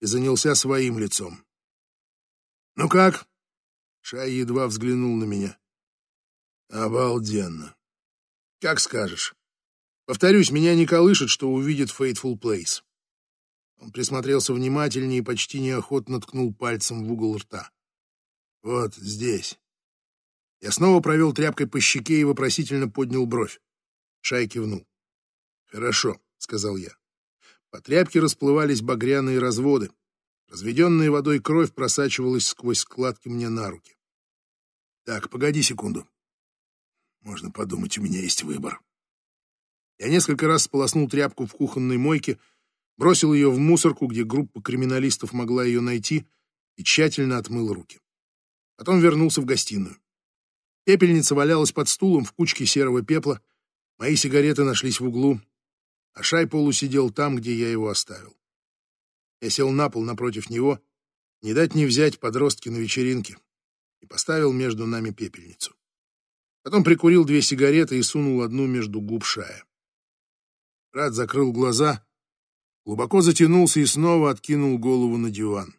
и занялся своим лицом. «Ну как?» Шай едва взглянул на меня. «Обалденно. Как скажешь. Повторюсь, меня не колышет, что увидит Fateful Place». Он присмотрелся внимательнее и почти неохотно ткнул пальцем в угол рта. «Вот здесь». Я снова провел тряпкой по щеке и вопросительно поднял бровь. Шай кивнул. «Хорошо», — сказал я. По тряпке расплывались багряные разводы. Разведенная водой кровь просачивалась сквозь складки мне на руки. Так, погоди секунду. Можно подумать, у меня есть выбор. Я несколько раз сполоснул тряпку в кухонной мойке, бросил ее в мусорку, где группа криминалистов могла ее найти, и тщательно отмыл руки. Потом вернулся в гостиную. Пепельница валялась под стулом в кучке серого пепла, мои сигареты нашлись в углу, а Шай Полу сидел там, где я его оставил. Я сел на пол напротив него, не дать не взять подростки на вечеринке, и поставил между нами пепельницу. Потом прикурил две сигареты и сунул одну между губ Шая. Рад закрыл глаза, глубоко затянулся и снова откинул голову на диван.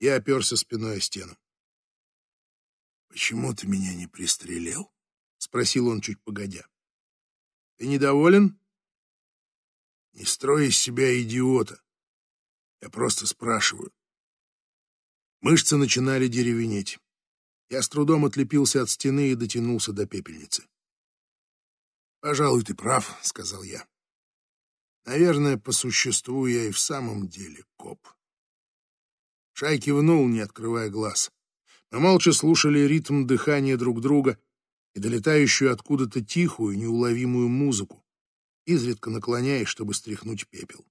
Я оперся спиной о стену. «Почему ты меня не пристрелил?» — спросил он чуть погодя. «Ты недоволен?» Не строй из себя идиота. Я просто спрашиваю. Мышцы начинали деревенеть. Я с трудом отлепился от стены и дотянулся до пепельницы. «Пожалуй, ты прав», — сказал я. «Наверное, по существу я и в самом деле коп». Шай кивнул, не открывая глаз. Мы молча слушали ритм дыхания друг друга и долетающую откуда-то тихую, неуловимую музыку, изредка наклоняясь, чтобы стряхнуть пепел.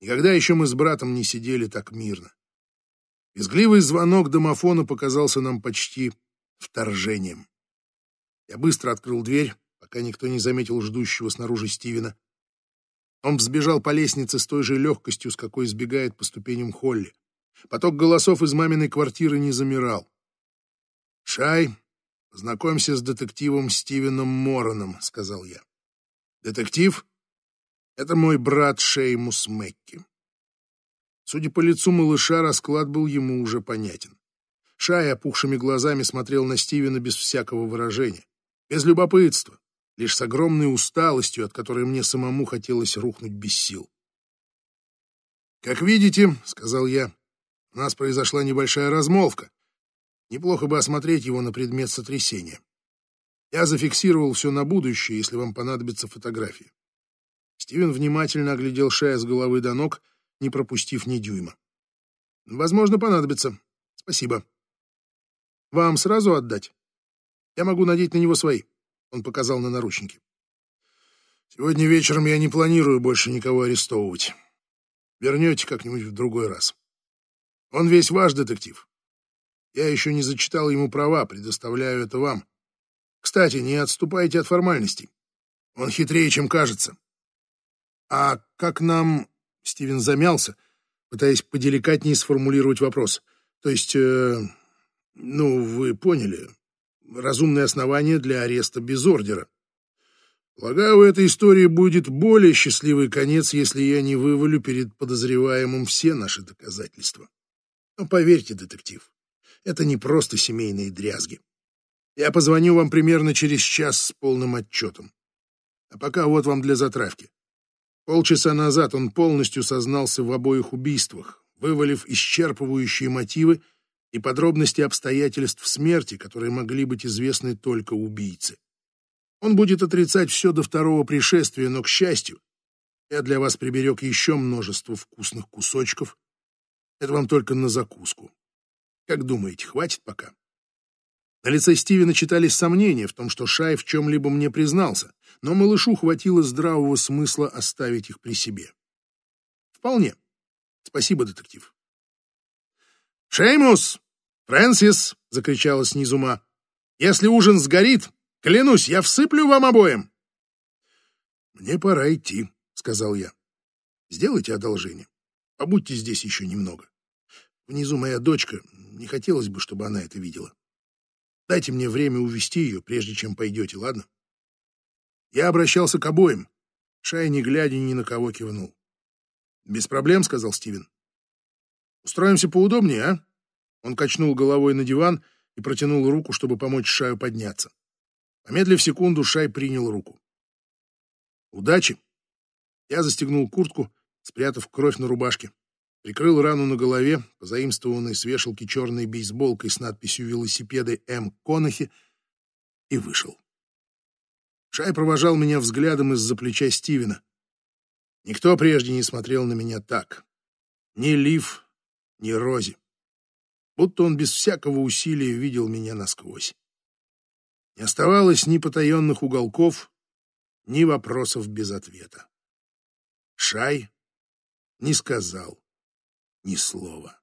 Никогда еще мы с братом не сидели так мирно. Визгливый звонок домофона показался нам почти вторжением. Я быстро открыл дверь, пока никто не заметил ждущего снаружи Стивена. Он взбежал по лестнице с той же легкостью, с какой сбегает по ступеням Холли. Поток голосов из маминой квартиры не замирал. «Шай, познакомься с детективом Стивеном Мороном», — сказал я. Детектив — это мой брат Шеймус Мэкки. Судя по лицу малыша, расклад был ему уже понятен. Шай опухшими глазами смотрел на Стивена без всякого выражения, без любопытства, лишь с огромной усталостью, от которой мне самому хотелось рухнуть без сил. «Как видите, — сказал я, — у нас произошла небольшая размолвка. Неплохо бы осмотреть его на предмет сотрясения. Я зафиксировал все на будущее, если вам понадобится фотография. Стивен внимательно оглядел Шая с головы до ног, не пропустив ни дюйма. Возможно, понадобится. Спасибо. Вам сразу отдать? Я могу надеть на него свои. Он показал на наручники. Сегодня вечером я не планирую больше никого арестовывать. Вернете как-нибудь в другой раз. Он весь ваш детектив. Я еще не зачитал ему права, предоставляю это вам. Кстати, не отступайте от формальностей. Он хитрее, чем кажется. А как нам... Стивен замялся, пытаясь поделикатнее сформулировать вопрос. То есть, э, ну, вы поняли, разумное основание для ареста без ордера. Полагаю, у этой истории будет более счастливый конец, если я не вывалю перед подозреваемым все наши доказательства. Но поверьте, детектив, это не просто семейные дрязги. Я позвоню вам примерно через час с полным отчетом. А пока вот вам для затравки. Полчаса назад он полностью сознался в обоих убийствах, вывалив исчерпывающие мотивы и подробности обстоятельств смерти, которые могли быть известны только убийце. Он будет отрицать все до второго пришествия, но, к счастью, Я для вас приберег еще множество вкусных кусочков. Это вам только на закуску. Как думаете, хватит пока? На лице Стивена читались сомнения в том, что Шай в чем-либо мне признался, но малышу хватило здравого смысла оставить их при себе. Вполне. Спасибо, детектив. «Шеймус! Фрэнсис!» — закричала снизу ма. «Если ужин сгорит, клянусь, я всыплю вам обоим!» «Мне пора идти», — сказал я. «Сделайте одолжение. Побудьте здесь еще немного. Внизу моя дочка. Не хотелось бы, чтобы она это видела. Дайте мне время увести ее, прежде чем пойдете, ладно?» Я обращался к обоим. Шай, не глядя, ни на кого кивнул. «Без проблем», — сказал Стивен. «Устроимся поудобнее, а?» Он качнул головой на диван и протянул руку, чтобы помочь Шаю подняться. Помедлив секунду, Шай принял руку. «Удачи!» Я застегнул куртку, спрятав кровь на рубашке, прикрыл рану на голове, позаимствованной с вешалки черной бейсболкой с надписью «Велосипеды М. Конахи» и вышел. Шай провожал меня взглядом из-за плеча Стивена. Никто прежде не смотрел на меня так. Ни Лив, ни Рози. Будто он без всякого усилия видел меня насквозь. Не оставалось ни потаенных уголков, ни вопросов без ответа. Шай не сказал ни слова.